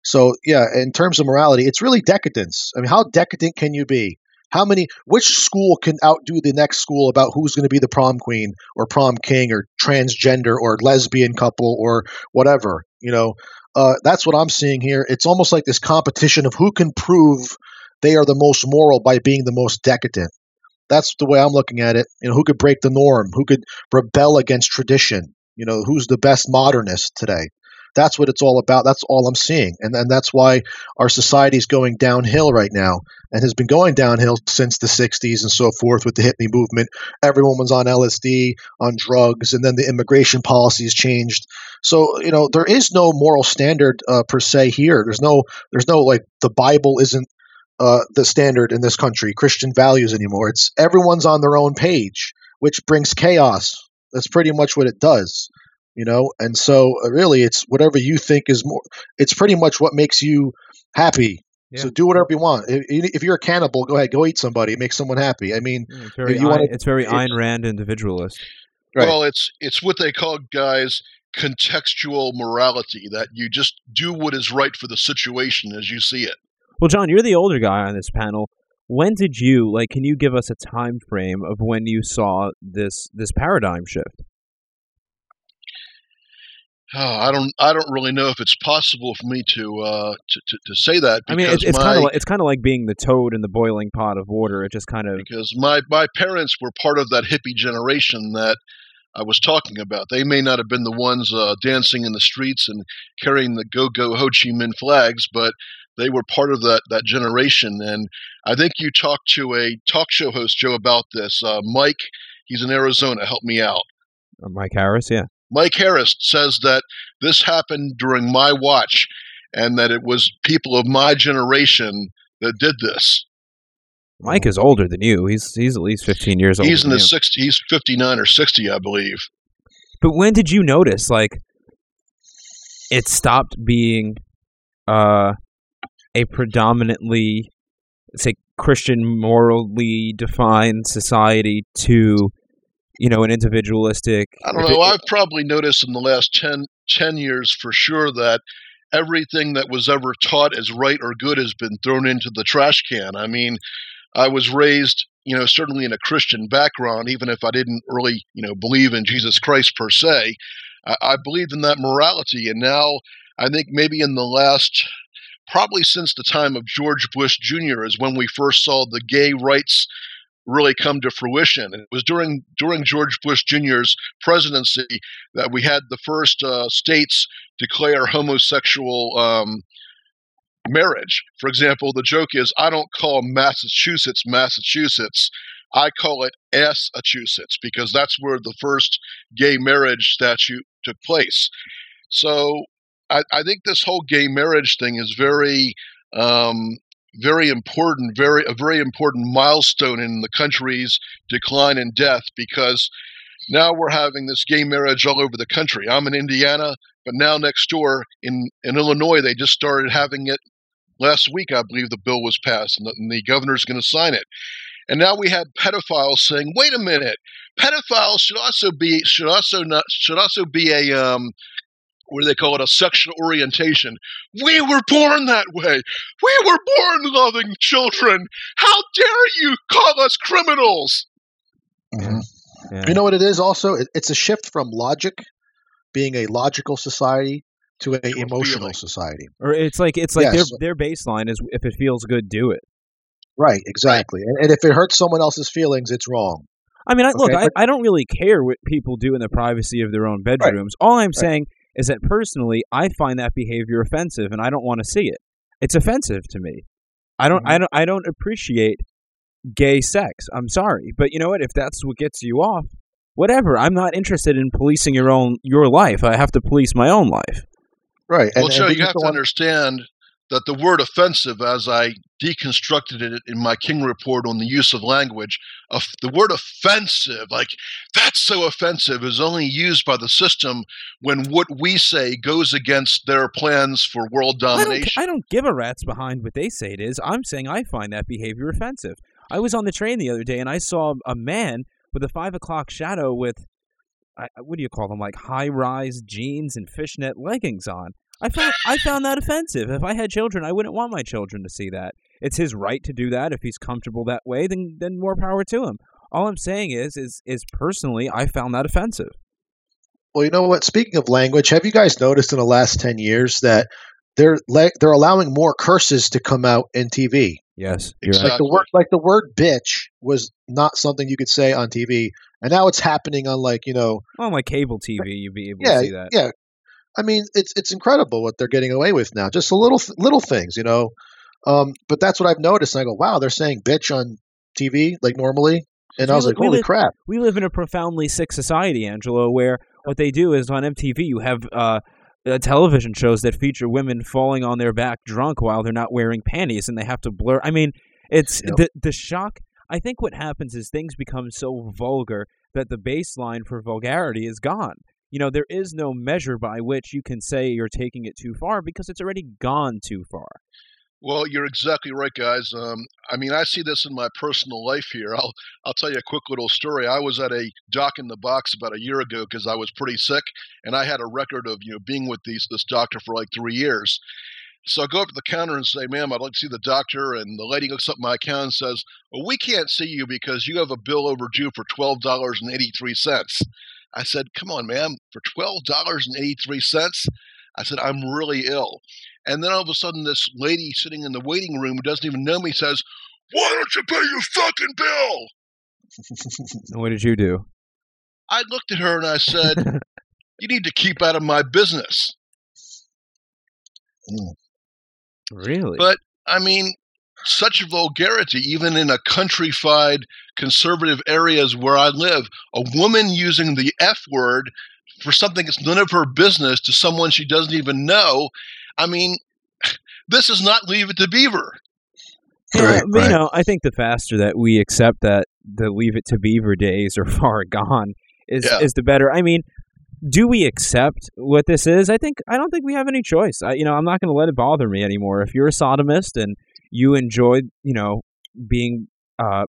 So yeah, in terms of morality, it's really decadence. I mean, how decadent can you be? How many? Which school can outdo the next school about who's going to be the prom queen or prom king or transgender or lesbian couple or whatever? You know, uh, that's what I'm seeing here. It's almost like this competition of who can prove they are the most moral by being the most decadent. That's the way I'm looking at it. You know, who could break the norm? Who could rebel against tradition? You know, who's the best modernist today? That's what it's all about. That's all I'm seeing. And, and that's why our society is going downhill right now and has been going downhill since the 60s and so forth with the hippie movement. Everyone was on LSD, on drugs, and then the immigration policies changed. So, you know, there is no moral standard uh, per se here. There's no, there's no like the Bible isn't uh, the standard in this country, Christian values anymore. It's everyone's on their own page, which brings chaos. That's pretty much what it does, you know. And so, uh, really, it's whatever you think is more. It's pretty much what makes you happy. Yeah. So do whatever you want. If, if, you're a cannibal, go ahead, go eat somebody, make someone happy. I mean, it's very, wanna, it's very Ayn Rand individualist. Right. Well, it's it's what they call guys contextual morality that you just do what is right for the situation as you see it. Well, John, you're the older guy on this panel. When did you like? Can you give us a time frame of when you saw this this paradigm shift? Oh, I don't. I don't really know if it's possible for me to uh, to, to, to say that. I mean, it's, it's kind of like, it's kind of like being the toad in the boiling pot of water. It just kind of because my my parents were part of that hippie generation that I was talking about. They may not have been the ones uh, dancing in the streets and carrying the go go Ho Chi Minh flags, but they were part of that that generation. And I think you talked to a talk show host Joe about this. Uh, Mike, he's in Arizona. Help me out. uh, Mike Harris. Yeah, Mike Harris says that this happened during my watch, and that it was people of my generation that did this. Mike is older than you. He's he's at least fifteen years old. He's in his 60, he's 59 or 60, I believe. But when did you notice like it stopped being uh, a predominantly, say, Christian morally defined society to, you know, an individualistic? I don't know. I've probably noticed in the last 10, 10 years for sure that everything that was ever taught as right or good has been thrown into the trash can. I mean, I was raised, you know, certainly in a Christian background, even if I didn't really, you know, believe in Jesus Christ per se. I, I believed in that morality. And now I think maybe in the last, probably since the time of George Bush Jr., is when we first saw the gay rights really come to fruition. It was during during George Bush Jr.'s presidency that we had the first uh, states declare homosexual um, marriage. For example, the joke is I don't call Massachusetts Massachusetts. I call it Massachusetts because that's where the first gay marriage statute took place. So I, I think this whole gay marriage thing is very, um, very important, very a very important milestone in the country's decline and death because now we're having this gay marriage all over the country. I'm in Indiana, but now next door in, in Illinois, they just started having it last week. I believe the bill was passed, and the, and the governor's going to sign it. And now we have pedophiles saying, "Wait a minute, pedophiles should also be should also not should also be a um, what do they call it? A sexual orientation. We were born that way. We were born loving children. How dare you call us criminals?" Mm-hmm. Yeah. You know what it is? Also, It- it's a shift from logic, being a logical society, to a a emotional feeling. society. or it's like it's like Yes. their their baseline is if it feels good, do it. Right, exactly. And, and if it hurts someone else's feelings, it's wrong. I mean, I, look, Okay, I, but- I don't really care what people do in the privacy of their own bedrooms. All I'm saying is that personally, I find that behavior offensive, and I don't want to see it. It's offensive to me. I don't, Mm-hmm. I don't, I don't appreciate gay sex. I'm sorry, but you know what? If that's what gets you off, whatever. I'm not interested in policing your own your life. I have to police my own life. Right. Well, and, Joe, and you have to understand that the word offensive, as I deconstructed it in my King report on the use of language, of the word offensive, like that's so offensive, is only used by the system when what we say goes against their plans for world I don't, domination. I don't give a rat's behind what they say it is. I'm saying I find that behavior offensive. I was on the train the other day and I saw a man with a five o'clock shadow with, I, what do you call them, like high rise jeans and fishnet leggings on. I found I found that offensive. If I had children, I wouldn't want my children to see that. It's his right to do that. If he's comfortable that way, then then more power to him. All I'm saying is, is, is personally, I found that offensive. Well, you know what? Speaking of language, have you guys noticed in the last ten years that they're they're allowing more curses to come out in TV? Yes, you're right. Like the word like the word bitch was not something you could say on TV, and now it's happening on like you know On like cable TV, you'd be able yeah to see that. yeah. I mean, it's it's incredible what they're getting away with now. Just a little little things, you know. Um, but that's what I've noticed. And I go, wow, they're saying bitch on TV like normally, and I was li- like, holy live- crap! we live in a profoundly sick society, Angelo, where what they do is on MTV you have uh, uh, television shows that feature women falling on their back drunk while they're not wearing panties, and they have to blur. I mean, it's Yep. the the shock. I think what happens is things become so vulgar that the baseline for vulgarity is gone you know, there is no measure by which you can say you're taking it too far because it's already gone too far. Well, you're exactly right, guys. Um, I mean, I see this in my personal life here. I'll I'll tell you a quick little story. I was at a doc in the box about a year ago because I was pretty sick, and I had a record of you know being with these this doctor for like three years. So I go up to the counter and say, ma'am, I'd like to see the doctor. And the lady looks up my account and says, well, we can't see you because you have a bill overdue for $12.83. I said, "Come on, man, for $12.83. I said, "I'm really ill." And then all of a sudden, this lady sitting in the waiting room who doesn't even know me says, "Why don't you pay your fucking bill?" And what did you do? I looked at her and I said, "You need to keep out of my business." Really? But I mean, such vulgarity, even in a countrified conservative areas where I live, a woman using the F word for something that's none of her business to someone she doesn't even know. I mean, this is not Leave It to Beaver. Yeah, Right, right. you know, I think the faster that we accept that the Leave It to Beaver days are far gone is Yeah. is the better. I mean, do we accept what this is? I think I don't think we have any choice. I, you know, I'm not going to let it bother me anymore. If you're a sodomist and you enjoy, you know, being uh,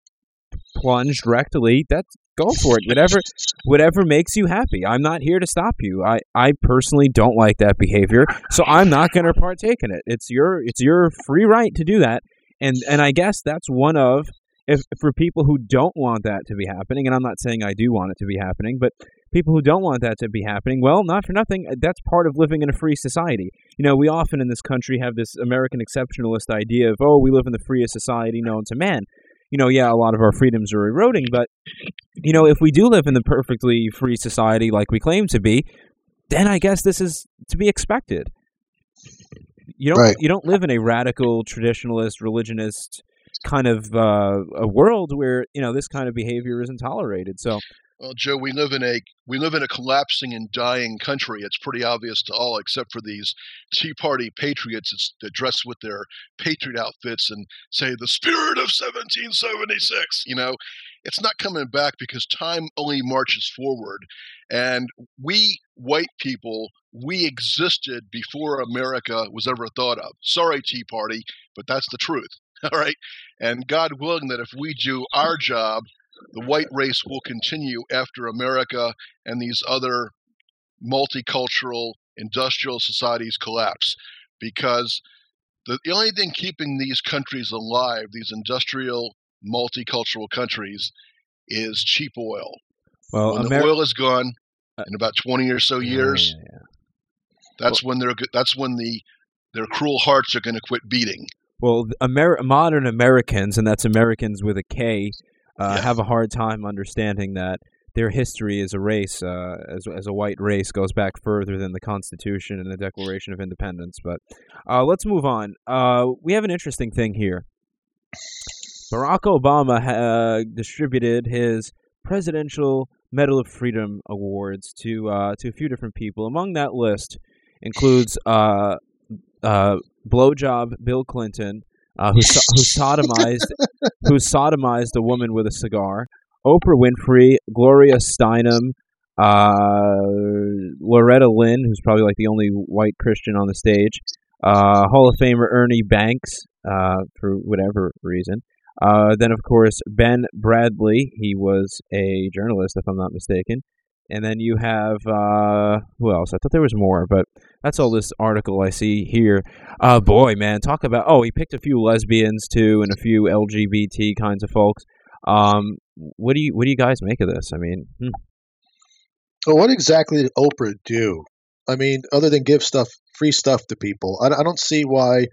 plunged rectally, that's go for it. Whatever, whatever makes you happy. I'm not here to stop you. I, I personally don't like that behavior, so I'm not going to partake in it. It's your it's your free right to do that, and and I guess that's one of if for people who don't want that to be happening, and I'm not saying I do want it to be happening, but people who don't want that to be happening, well, not for nothing, that's part of living in a free society. You know, we often in this country have this American exceptionalist idea of, oh, we live in the freest society known to man. You know, yeah, a lot of our freedoms are eroding, but you know, if we do live in the perfectly free society like we claim to be, then I guess this is to be expected. You don't Right. you don't live in a radical traditionalist religionist kind of uh, a world where you know this kind of behavior isn't tolerated. So Well, Joe, we live in a we live in a collapsing and dying country. It's pretty obvious to all, except for these Tea Party patriots that dress with their patriot outfits and say the spirit of 1776. You know, it's not coming back because time only marches forward, and we white people we existed before America was ever thought of. Sorry, Tea Party, but that's the truth. All right, and God willing that if we do our job the white race will continue after America and these other multicultural industrial societies collapse because the, the only thing keeping these countries alive, these industrial multicultural countries, is cheap oil. well, when Ameri- the oil is gone Uh, in about 20 or so years, yeah, yeah. that's when they're that's when the their cruel hearts are going to quit beating. Well, Amer- modern Americans, and that's Americans with a K, uh, have a hard time understanding that their history as a race, uh, as, as a white race, goes back further than the Constitution and the Declaration of Independence. But uh, let's move on. Uh, we have an interesting thing here. Barack Obama ha- distributed his Presidential Medal of Freedom awards to uh, to a few different people. Among that list includes uh, uh, blowjob Bill Clinton, uh, who so- who sodomized who sodomized a woman with a cigar. Oprah Winfrey, Gloria Steinem, uh, Loretta Lynn, who's probably like the only white Christian on the stage. Uh, Hall of Famer Ernie Banks, uh, for whatever reason. Uh, then, of course, Ben Bradlee. He was a journalist, if I'm not mistaken. And then you have uh, who else? I thought there was more, but that's all this article I see here. Uh, boy, man, talk about. Oh, he picked a few lesbians too, and a few LGBT kinds of folks. Um, what do you what do you guys make of this? I mean, hmm. What exactly did Oprah do? I mean, other than give stuff, free stuff to people, I, I don't see why.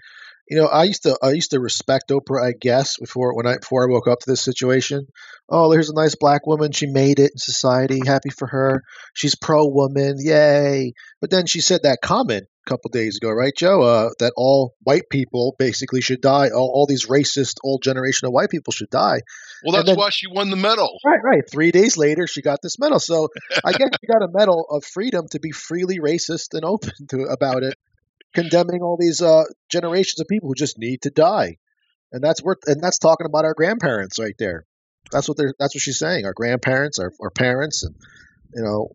You know, I used to I used to respect Oprah, I guess, before when I before I woke up to this situation. Oh, there's a nice black woman. She made it in society. Happy for her. She's pro woman. Yay! But then she said that comment a couple days ago, right, Joe? Uh, that all white people basically should die. All, all these racist old generation of white people should die. Well, that's then- why she won the medal. Right, right. Three days later, she got this medal. So I guess she got a medal of freedom to be freely racist and open to about it, condemning all these uh, generations of people who just need to die. And that's worth. And that's talking about our grandparents right there. That's what they're. That's what she's saying. Our grandparents, our, our parents, and you know,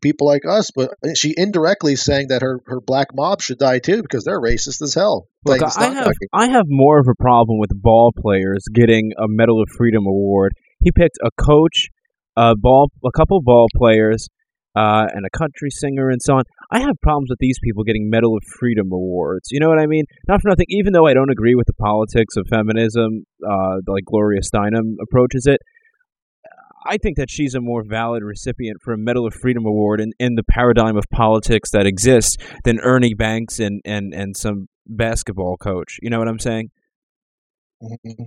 people like us. But she indirectly saying that her her black mob should die too because they're racist as hell. Look, I have talking- I have more of a problem with ball players getting a Medal of Freedom award. He picked a coach, a ball, a couple ball players, uh, and a country singer and so on. I have problems with these people getting Medal of Freedom awards. You know what I mean? Not for nothing. Even though I don't agree with the politics of feminism, uh, like Gloria Steinem approaches it, I think that she's a more valid recipient for a Medal of Freedom award in, in the paradigm of politics that exists than Ernie Banks and, and, and some basketball coach. You know what I'm saying? Mhm.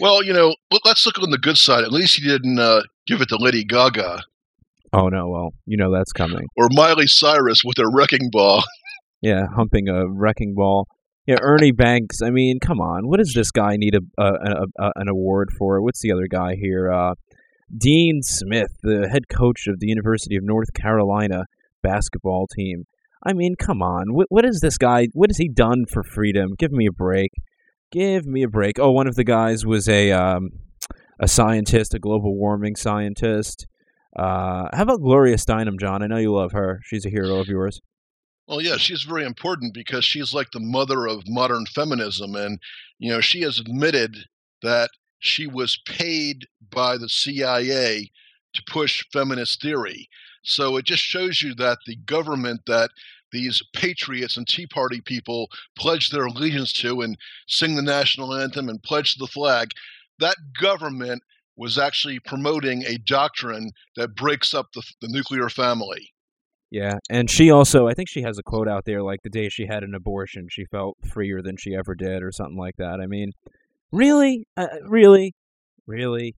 Well, you know, let- let's look on the good side. At least he didn't uh, give it to Lady Gaga Oh no, well, you know that's coming. or Miley Cyrus with a wrecking ball. Yeah, humping a wrecking ball. Yeah, Ernie Banks. I mean, come on. What does this guy need a, a, a, an award for? What's the other guy here? Uh, Dean Smith, the head coach of the University of North Carolina basketball team. I mean, come on. What what is this guy? What has he done for freedom? Give me a break. Give me a break. Oh, one of the guys was a um, a scientist, a global warming scientist. Uh, how about Gloria Steinem, John? I know you love her. She's a hero of yours. Well, yeah, she's very important because she's like the mother of modern feminism. And, you know, she has admitted that she was paid by the CIA to push feminist theory. So it just shows you that the government that these patriots and Tea Party people pledge their allegiance to and sing the national anthem and pledge the flag, that government was actually promoting a doctrine that breaks up the, the nuclear family. Yeah, and she also, I think she has a quote out there like the day she had an abortion, she felt freer than she ever did, or something like that. I mean, really, uh, really, really.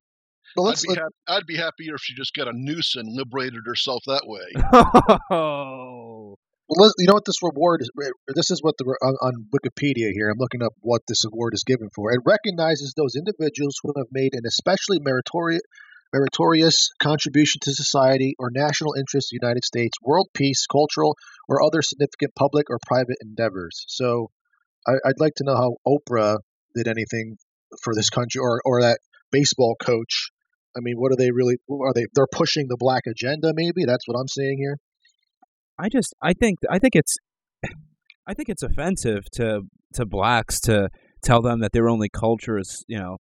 Well, I'd be, let, hap- I'd be happier if she just got a noose and liberated herself that way. Oh, well, you know what this reward is. This is what the on, on Wikipedia here. I'm looking up what this award is given for. It recognizes those individuals who have made an especially meritorious meritorious contribution to society or national interest of the United States, world peace, cultural, or other significant public or private endeavors. So, I, I'd like to know how Oprah did anything for this country, or or that baseball coach. I mean, what are they really? Are they? They're pushing the black agenda. Maybe that's what I'm seeing here. I just, I think, I think it's, I think it's offensive to to blacks to tell them that their only culture is, you know,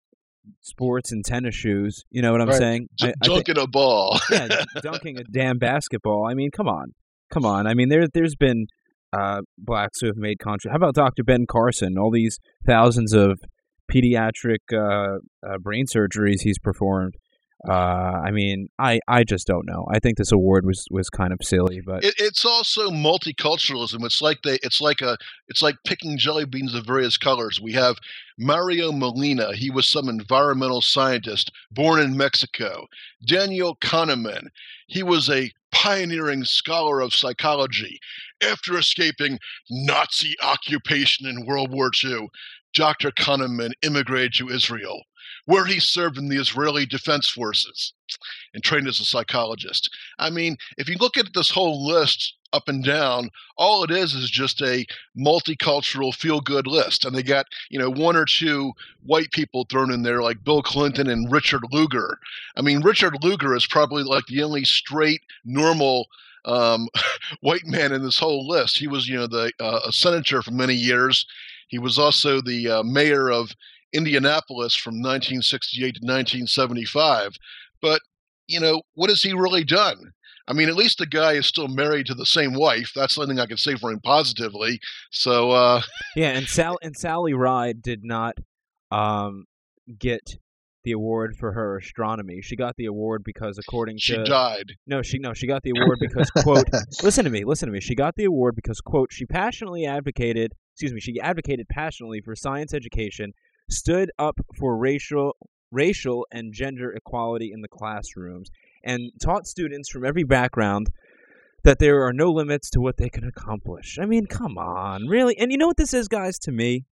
sports and tennis shoes. You know what I'm Right. saying? D- I, I dunking a ball. yeah, dunking a damn basketball. I mean, come on, come on. I mean, there there's been uh, blacks who have made contra. How about Dr. Ben Carson? All these thousands of pediatric uh, uh, brain surgeries he's performed. Uh, I mean, I, I just don't know. I think this award was, was kind of silly, but It, it's also multiculturalism. It's like they. It's like a. It's like picking jelly beans of various colors. We have Mario Molina. He was some environmental scientist born in Mexico. Daniel Kahneman. He was a pioneering scholar of psychology. After escaping Nazi occupation in World War II, Dr. Kahneman immigrated to Israel, where he served in the Israeli Defense Forces and trained as a psychologist. I mean, if you look at this whole list up and down, all it is is just a multicultural feel good list. And they got, you know, one or two white people thrown in there like Bill Clinton and Richard Lugar. I mean, Richard Lugar is probably like the only straight, normal um, white man in this whole list. He was, you know, the uh, a senator for many years. He was also the uh, mayor of Indianapolis from 1968 to 1975. But you know, what has he really done? I mean, at least the guy is still married to the same wife. That's something I can say for him positively. So, uh, yeah. And Sal and Sally Ride did not um, get the award for her astronomy. She got the award because, according she to she died. no, she no, she got the award because quote listen to me, listen to me. She got the award because, quote, she passionately advocated, excuse me, she advocated passionately for science education, stood up for racial racial and gender equality in the classrooms, and taught students from every background that there are no limits to what they can accomplish. I mean, come on, really? And you know what this is, guys, to me?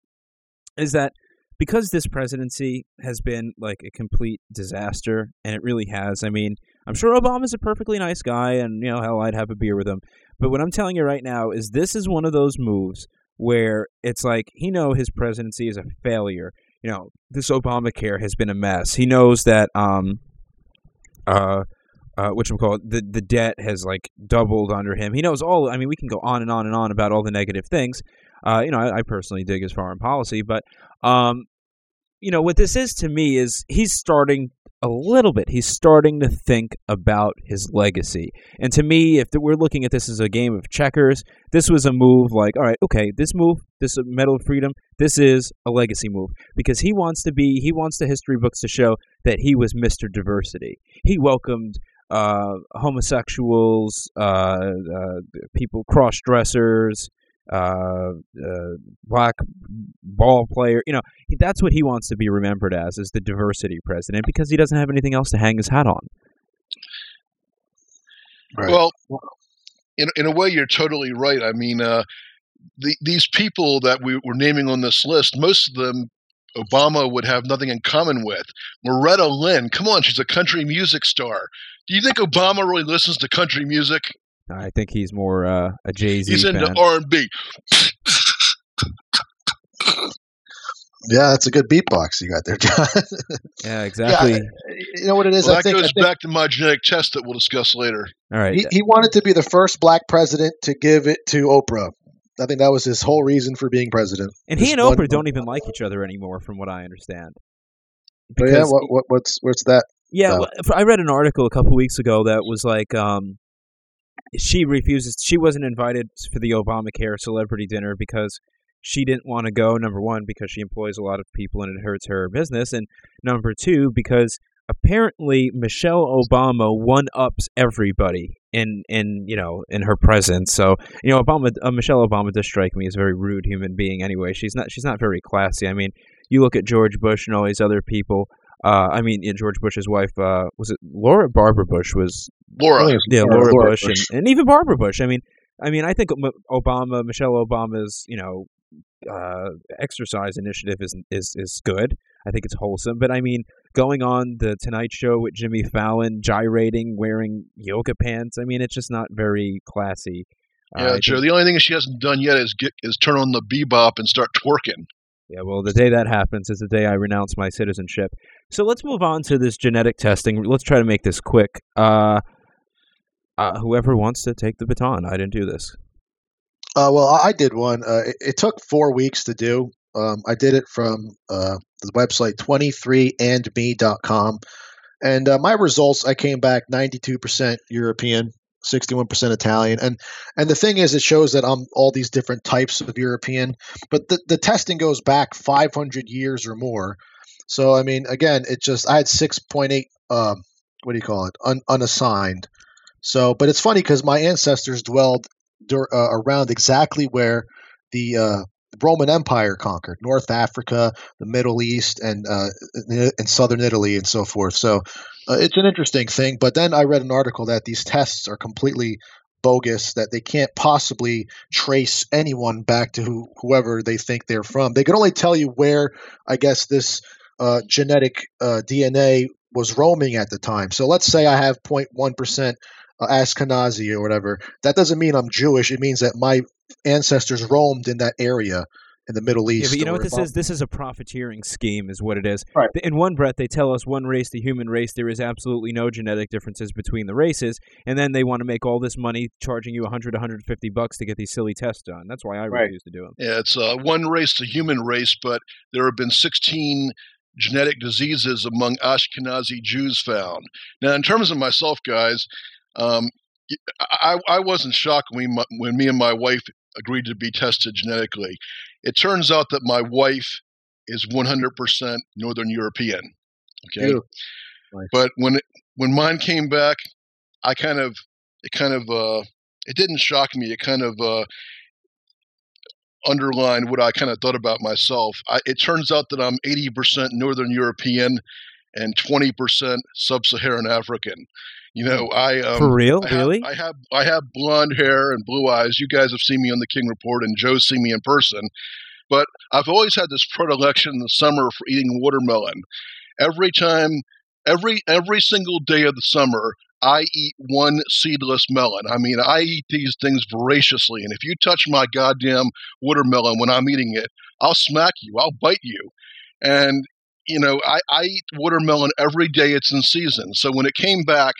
Is that because this presidency has been like a complete disaster, and it really has. I mean, I'm sure Obama's a perfectly nice guy, and you know, hell, I'd have a beer with him. But what I'm telling you right now is this is one of those moves where it's like he know his presidency is a failure. You know, this Obamacare has been a mess. He knows that um uh uh which I'm called the the debt has like doubled under him. He knows all I mean, we can go on and on and on about all the negative things. Uh, you know, I, I personally dig his foreign policy, but um you know what this is to me is he's starting a little bit. He's starting to think about his legacy. And to me, if we're looking at this as a game of checkers, this was a move like, all right, okay, this move, this Medal of Freedom, this is a legacy move because he wants to be, he wants the history books to show that he was Mr. Diversity. He welcomed uh, homosexuals, uh, uh, people, cross dressers, uh, uh, black ball player. You know, that's what he wants to be remembered as, is the diversity president, because he doesn't have anything else to hang his hat on. Right. Well, in in a way, you're totally right. I mean, uh, the, these people that we were naming on this list, most of them. Obama would have nothing in common with. Loretta Lynn, come on, she's a country music star. Do you think Obama really listens to country music? I think he's more uh, a Jay Z. He's into R and B. Yeah, that's a good beatbox you got there, John. yeah, exactly. Yeah, you know what it is? Well, I that think, goes think, back to my genetic test that we'll discuss later. All right. He, he, wanted to be the first black president to give it to Oprah. I think that was his whole reason for being president. And he and Oprah don't even like each other anymore, from what I understand. Because oh yeah, what, what, what's what's that? Yeah, well, I read an article a couple weeks ago that was like, um, she refuses. She wasn't invited for the Obamacare celebrity dinner because she didn't want to go. Number one, because she employs a lot of people and it hurts her business, and number two, because apparently Michelle Obama one ups everybody in in you know in her presence. So you know, Obama, uh, Michelle Obama does strike me as a very rude human being. Anyway, she's not she's not very classy. I mean, you look at George Bush and all these other people. Uh, I mean, yeah, George Bush's wife uh, was it Laura Barbara Bush was Laura, yeah, Laura, Laura Bush, Bush. And, and, even Barbara Bush. I mean, I mean, I think Obama, Michelle Obama's, you know, uh, exercise initiative is is is good. I think it's wholesome. But I mean, going on the Tonight Show with Jimmy Fallon, gyrating, wearing yoga pants. I mean, it's just not very classy. Yeah, uh, Joe. The only thing she hasn't done yet is get is turn on the bebop and start twerking. Yeah, well, the day that happens is the day I renounce my citizenship. So let's move on to this genetic testing. Let's try to make this quick. Uh, uh, whoever wants to take the baton. I didn't do this. Uh, well, I did one. Uh, it, it, took four weeks to do. Um, I did it from uh, the website 23andme.com. And uh, my results, I came back 92% European, 61% Italian. And and the thing is, it shows that I'm all these different types of European. But the, the testing goes back 500 years or more. So, I mean, again, it just, I had 6.8, um, what do you call it, Un, unassigned. So, but it's funny because my ancestors dwelled dur- uh, around exactly where the uh, Roman Empire conquered North Africa, the Middle East, and uh, and southern Italy, and so forth. So uh, it's an interesting thing. But then I read an article that these tests are completely bogus, that they can't possibly trace anyone back to who, whoever they think they're from. They can only tell you where, I guess, this uh, genetic uh, DNA was roaming at the time. So let's say I have 0.1% uh, Ashkenazi or whatever. That doesn't mean I'm Jewish. It means that my ancestors roamed in that area in the Middle East. Yeah, but you know what this is? This is a profiteering scheme, is what it is. Right. In one breath, they tell us one race, the human race, there is absolutely no genetic differences between the races, and then they want to make all this money charging you 100, 150 bucks to get these silly tests done. That's why I right. refuse to do them. Yeah, it's uh, one race, the human race, but there have been 16 genetic diseases among Ashkenazi Jews found. Now, in terms of myself, guys, um, I, I wasn't shocked when, we, when me and my wife agreed to be tested genetically. It turns out that my wife is 100% Northern European. Okay, but when it, when mine came back, I kind of it kind of uh, it didn't shock me. It kind of uh, underlined what I kind of thought about myself. I, it turns out that I'm 80% Northern European and 20% Sub-Saharan African. You know, I um, for real, I have, really. I have I have blonde hair and blue eyes. You guys have seen me on the King Report, and Joe's seen me in person. But I've always had this predilection in the summer for eating watermelon. Every time, every every single day of the summer, I eat one seedless melon. I mean, I eat these things voraciously, and if you touch my goddamn watermelon when I'm eating it, I'll smack you. I'll bite you. And you know, I, I eat watermelon every day it's in season. So when it came back,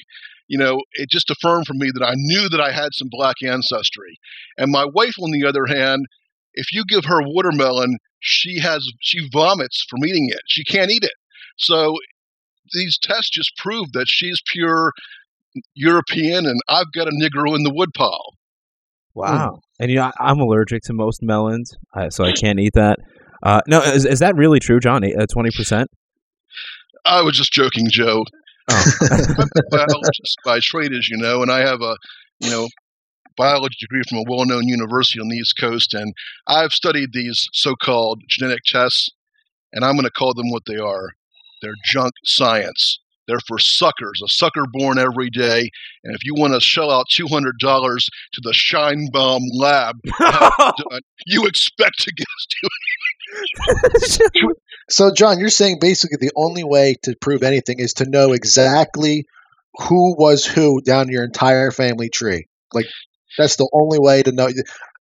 you know, it just affirmed for me that I knew that I had some black ancestry. And my wife, on the other hand, if you give her watermelon, she has she vomits from eating it. She can't eat it. So these tests just prove that she's pure European, and I've got a Negro in the woodpile. Wow. And you know, I- I'm allergic to most melons, uh, so I can't eat that. Uh, no, is, is that really true, John? Uh, Twenty percent? I was just joking, Joe. Oh. I'm a biologist by trade, as you know, and I have a you know biology degree from a well-known university on the East Coast, and I've studied these so-called genetic tests, and I'm going to call them what they are. They're junk science. They're for suckers, a sucker born every day. And if you want to shell out two hundred dollars to the Scheinbaum lab, to have it done, you expect to get So, John, you're saying basically the only way to prove anything is to know exactly who was who down your entire family tree. Like that's the only way to know.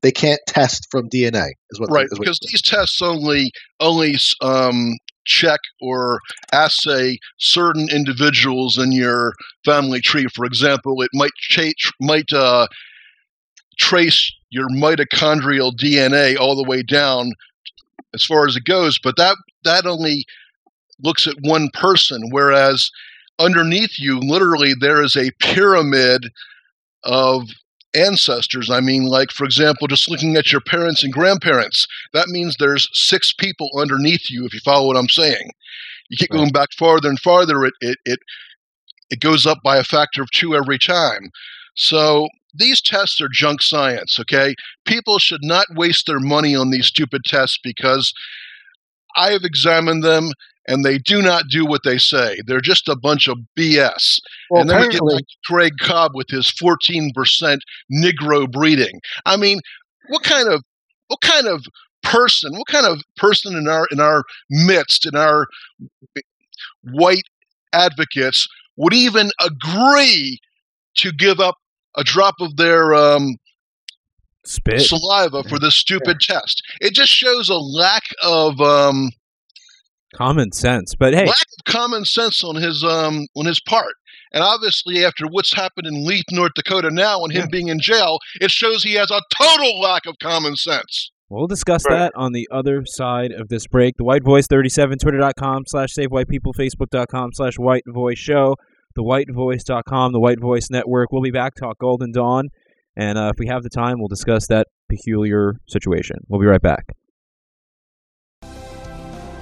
They can't test from DNA. Is what right is what- because these tests only only um, check or assay certain individuals in your family tree for example it might might uh, trace your mitochondrial dna all the way down as far as it goes but that that only looks at one person whereas underneath you literally there is a pyramid of ancestors. I mean, like, for example, just looking at your parents and grandparents, that means there's six people underneath you, if you follow what I'm saying. You keep going back farther and farther, it, it, it, it goes up by a factor of two every time. So these tests are junk science, okay? People should not waste their money on these stupid tests because I have examined them and they do not do what they say. They're just a bunch of BS well, and then we get back Craig Cobb with his 14% Negro breeding. I mean, what kind of what kind of person, what kind of person in our in our midst, in our white advocates would even agree to give up a drop of their um, Spit. saliva for this stupid test? It just shows a lack of um, Common sense. But hey, lack of common sense on his um on his part. And obviously, after what's happened in Leith, North Dakota now, and him Yeah. being in jail, it shows he has a total lack of common sense. We'll discuss Right. that on the other side of this break. The White Voice 37, twitter.com slash save white people, facebook.com slash white voice show, the whitevoice.com, the White Voice Network. We'll be back, talk Golden Dawn. And uh, if we have the time, we'll discuss that peculiar situation. We'll be right back.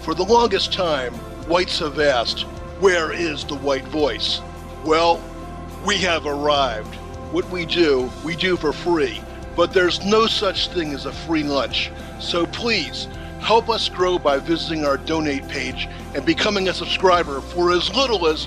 For the longest time, whites have asked, Where is the white voice? Well, we have arrived. What we do, we do for free. But there's no such thing as a free lunch. So please, help us grow by visiting our donate page and becoming a subscriber for as little as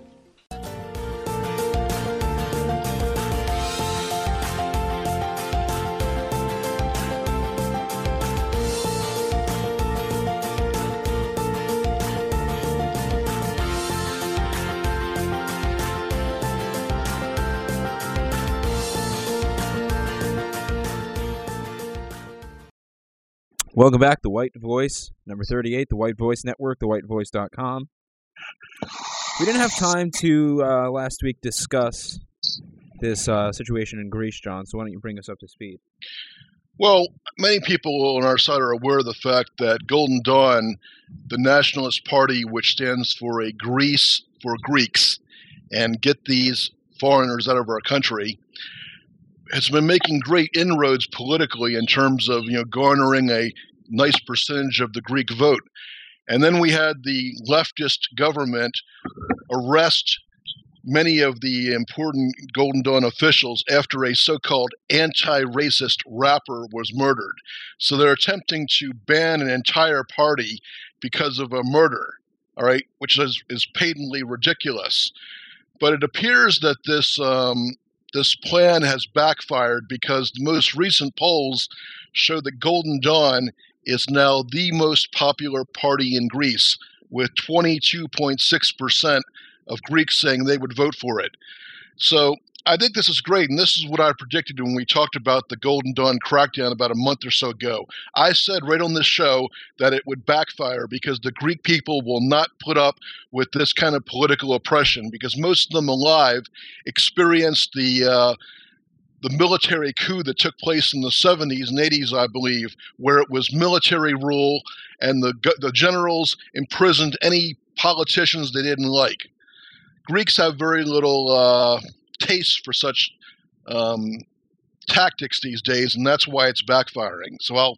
Welcome back to White Voice, number 38, the White Voice Network, thewhitevoice.com. We didn't have time to uh, last week discuss this uh, situation in Greece, John, so why don't you bring us up to speed? Well, many people on our side are aware of the fact that Golden Dawn, the nationalist party which stands for a Greece for Greeks and get these foreigners out of our country, has been making great inroads politically in terms of you know garnering a nice percentage of the Greek vote. And then we had the leftist government arrest many of the important Golden Dawn officials after a so called anti racist rapper was murdered. So they're attempting to ban an entire party because of a murder, all right, which is, is patently ridiculous. But it appears that this um, this plan has backfired because the most recent polls show that Golden Dawn is now the most popular party in Greece, with 22.6% of Greeks saying they would vote for it. So I think this is great, and this is what I predicted when we talked about the Golden Dawn crackdown about a month or so ago. I said right on this show that it would backfire because the Greek people will not put up with this kind of political oppression because most of them alive experienced the uh, the military coup that took place in the 70s and 80s, I believe, where it was military rule and the the generals imprisoned any politicians they didn't like. Greeks have very little uh, taste for such um, tactics these days, and that's why it's backfiring. So I'll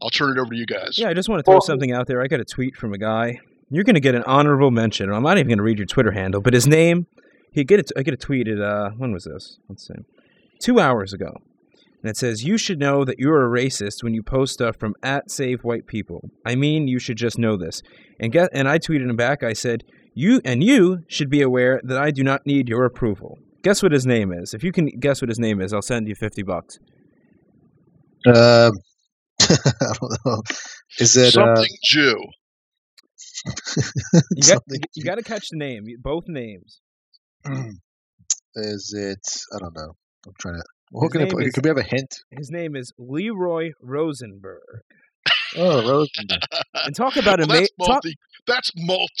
I'll turn it over to you guys. Yeah, I just want to throw something out there. I got a tweet from a guy. You're going to get an honorable mention. I'm not even going to read your Twitter handle, but his name. He get it. I get a tweet at uh, when was this? Let's see, two hours ago, and it says you should know that you're a racist when you post stuff from at Save White People. I mean, you should just know this. And get and I tweeted him back. I said you and you should be aware that I do not need your approval. Guess what his name is. If you can guess what his name is, I'll send you fifty bucks. Um, I don't know. Is it uh, Something Jew. You got you got to catch the name. Both names. Is it? I don't know. I'm trying to. What can I put? is- Could we have a hint? His name is Leroy Rosenberg. Oh, Rosenberg. And talk about a Well, that's, ma- talk, that's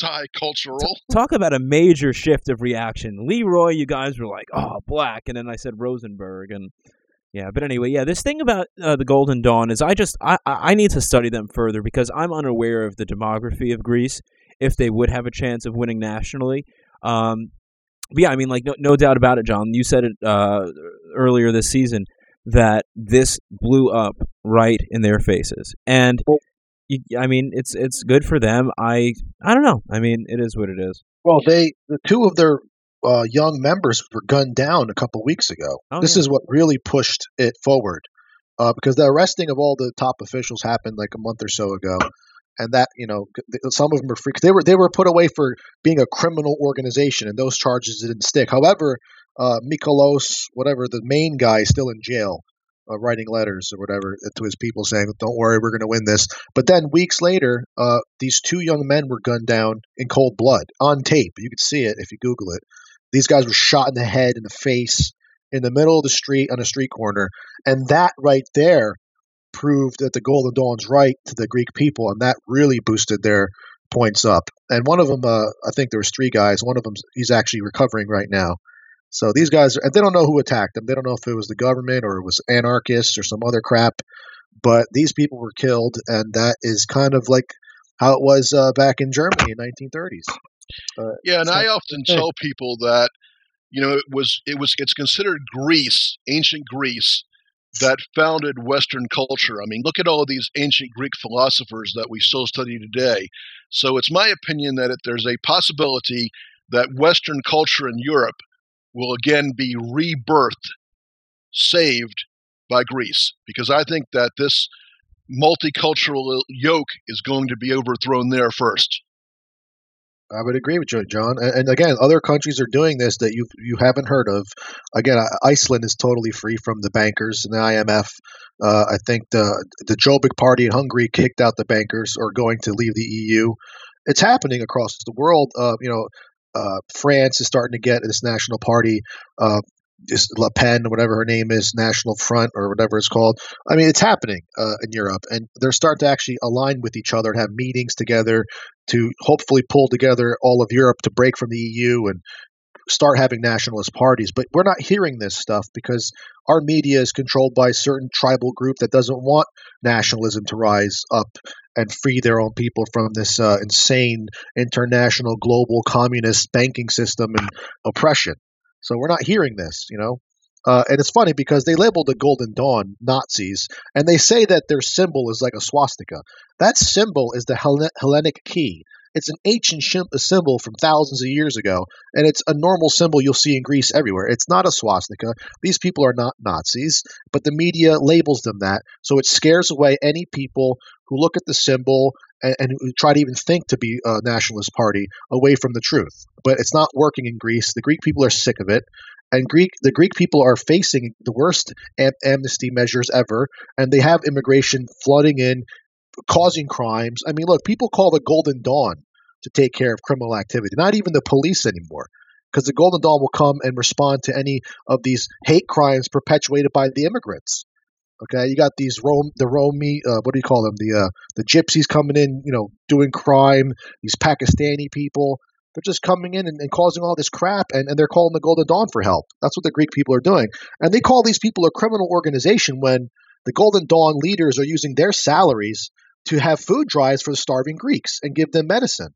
multicultural. talk about a major shift of reaction. Leroy, you guys were like, "Oh, black," and then I said Rosenberg, and yeah. But anyway, yeah. This thing about uh, the Golden Dawn is, I just I I I need to study them further because I'm unaware of the demography of Greece. If they would have a chance of winning nationally, um, but yeah, I mean, like no no doubt about it, John. You said it uh, earlier this season that this blew up right in their faces, and. you- I mean, it's it's good for them. I I don't know. I mean, it is what it is. Well, they the two of their uh, young members were gunned down a couple weeks ago. Oh, this yeah. is what really pushed it forward, uh, because the arresting of all the top officials happened like a month or so ago, and that you know some of them were free. They were they were put away for being a criminal organization, and those charges didn't stick. However, uh, Mikolos, whatever the main guy, is still in jail. Uh, writing letters or whatever to his people saying, "Don't worry, we're going to win this." But then weeks later, uh, these two young men were gunned down in cold blood on tape. You could see it if you Google it. These guys were shot in the head, in the face, in the middle of the street on a street corner, and that right there proved that the Golden Dawn's right to the Greek people, and that really boosted their points up. And one of them, uh, I think there was three guys. One of them, he's actually recovering right now. So these guys, and they don't know who attacked them. They don't know if it was the government or it was anarchists or some other crap. But these people were killed, and that is kind of like how it was uh, back in Germany in 1930s. Uh, Yeah, and So- I often tell people that you know it was it was it's considered Greece, ancient Greece, that founded Western culture. I mean, look at all these ancient Greek philosophers that we still study today. So it's my opinion that there's a possibility that Western culture in Europe will again be rebirthed, saved by Greece, because I think that this multicultural yoke is going to be overthrown there first. I would agree with you, John. And, again, other countries are doing this that you you haven't heard of. Again, Iceland is totally free from the bankers and the IMF. Uh, I think the the Jobbik party in Hungary kicked out the bankers or going to leave the EU. It's happening across the world. Uh, you know, uh, France is starting to get this national party. This Le Pen, whatever her name is, National Front or whatever it's called. I mean, it's happening uh, in Europe, and they're starting to actually align with each other and have meetings together to hopefully pull together all of Europe to break from the EU and start having nationalist parties. But we're not hearing this stuff because our media is controlled by a certain tribal group that doesn't want nationalism to rise up and free their own people from this uh, insane international global communist banking system and oppression. So we're not hearing this, you know. Uh, and it's funny because they labeled the Golden Dawn Nazis, and they say that their symbol is like a swastika. That symbol is the Hellen- Hellenic key. It's an ancient symbol from thousands of years ago, and it's a normal symbol you'll see in Greece everywhere. It's not a swastika. These people are not Nazis, but the media labels them that, so it scares away any people who look at the symbol and, and try to even think to be a nationalist party away from the truth. But it's not working in Greece. The Greek people are sick of it. And Greek, the Greek people are facing the worst am- amnesty measures ever, and they have immigration flooding in, causing crimes. I mean, look, people call the Golden Dawn to take care of criminal activity, not even the police anymore, because the Golden Dawn will come and respond to any of these hate crimes perpetuated by the immigrants. Okay, you got these Rome, the Romi, uh, what do you call them? The uh, the gypsies coming in, you know, doing crime. These Pakistani people, they're just coming in and, and causing all this crap, and, and they're calling the Golden Dawn for help. That's what the Greek people are doing, and they call these people a criminal organization when the Golden Dawn leaders are using their salaries to have food drives for the starving Greeks and give them medicine.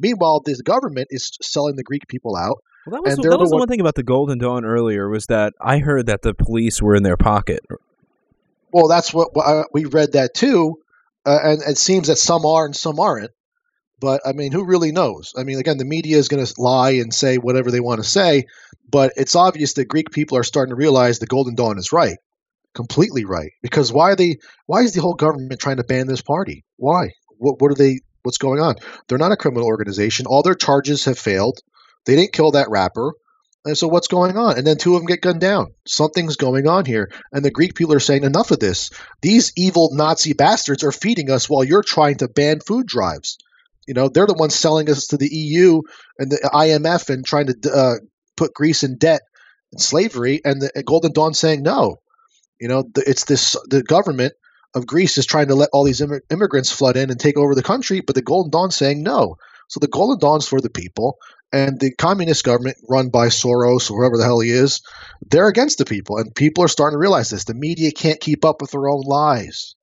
Meanwhile, this government is selling the Greek people out. Well, that was, that the was the one- one thing about the Golden Dawn earlier was that I heard that the police were in their pocket. Well, that's what I, we read that too, uh, and it seems that some are and some aren't. But I mean, who really knows? I mean, again, the media is going to lie and say whatever they want to say, but it's obvious that Greek people are starting to realize the Golden Dawn is right, completely right. Because why are they? Why is the whole government trying to ban this party? Why? What? What are they? What's going on? They're not a criminal organization. All their charges have failed. They didn't kill that rapper. And so what's going on? And then two of them get gunned down. Something's going on here. And the Greek people are saying enough of this. These evil Nazi bastards are feeding us while you're trying to ban food drives. You know, they're the ones selling us to the EU and the IMF and trying to uh, put Greece in debt and slavery. And the and Golden Dawn saying no. You know, it's this the government of Greece is trying to let all these immig- immigrants flood in and take over the country, but the Golden Dawn saying no. So the Golden Dawn's for the people, and the communist government run by Soros or whoever the hell he is, they're against the people, and people are starting to realize this. The media can't keep up with their own lies.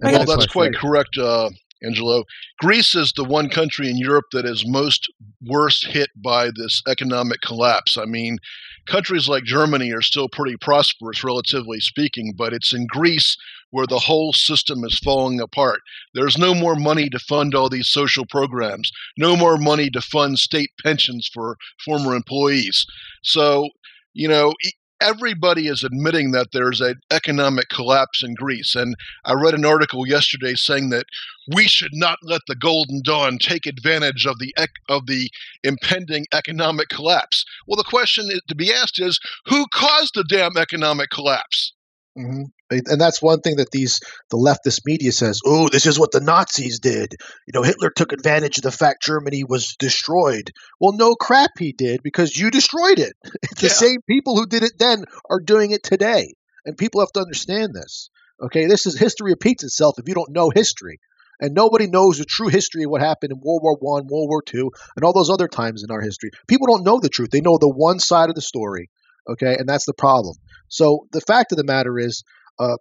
And Well, that's quite correct, uh, Angelo. Greece is the one country in Europe that is most worst hit by this economic collapse. I mean, countries like Germany are still pretty prosperous, relatively speaking, but it's in Greece where the whole system is falling apart. There's no more money to fund all these social programs, no more money to fund state pensions for former employees. So, you know, everybody is admitting that there's an economic collapse in Greece. And I read an article yesterday saying that we should not let the Golden Dawn take advantage of the of the impending economic collapse. Well, the question to be asked is, who caused the damn economic collapse? Hmm And that's one thing that these the leftist media says. Oh, this is what the Nazis did. You know, Hitler took advantage of the fact Germany was destroyed. Well, no crap, he did because you destroyed it. the Yeah. same people who did it then are doing it today, and people have to understand this. Okay, this is history repeats itself if you don't know history, and nobody knows the true history of what happened in World War One, World War Two, and all those other times in our history. People don't know the truth; they know the one side of the story. Okay, and that's the problem. So the fact of the matter is, uh,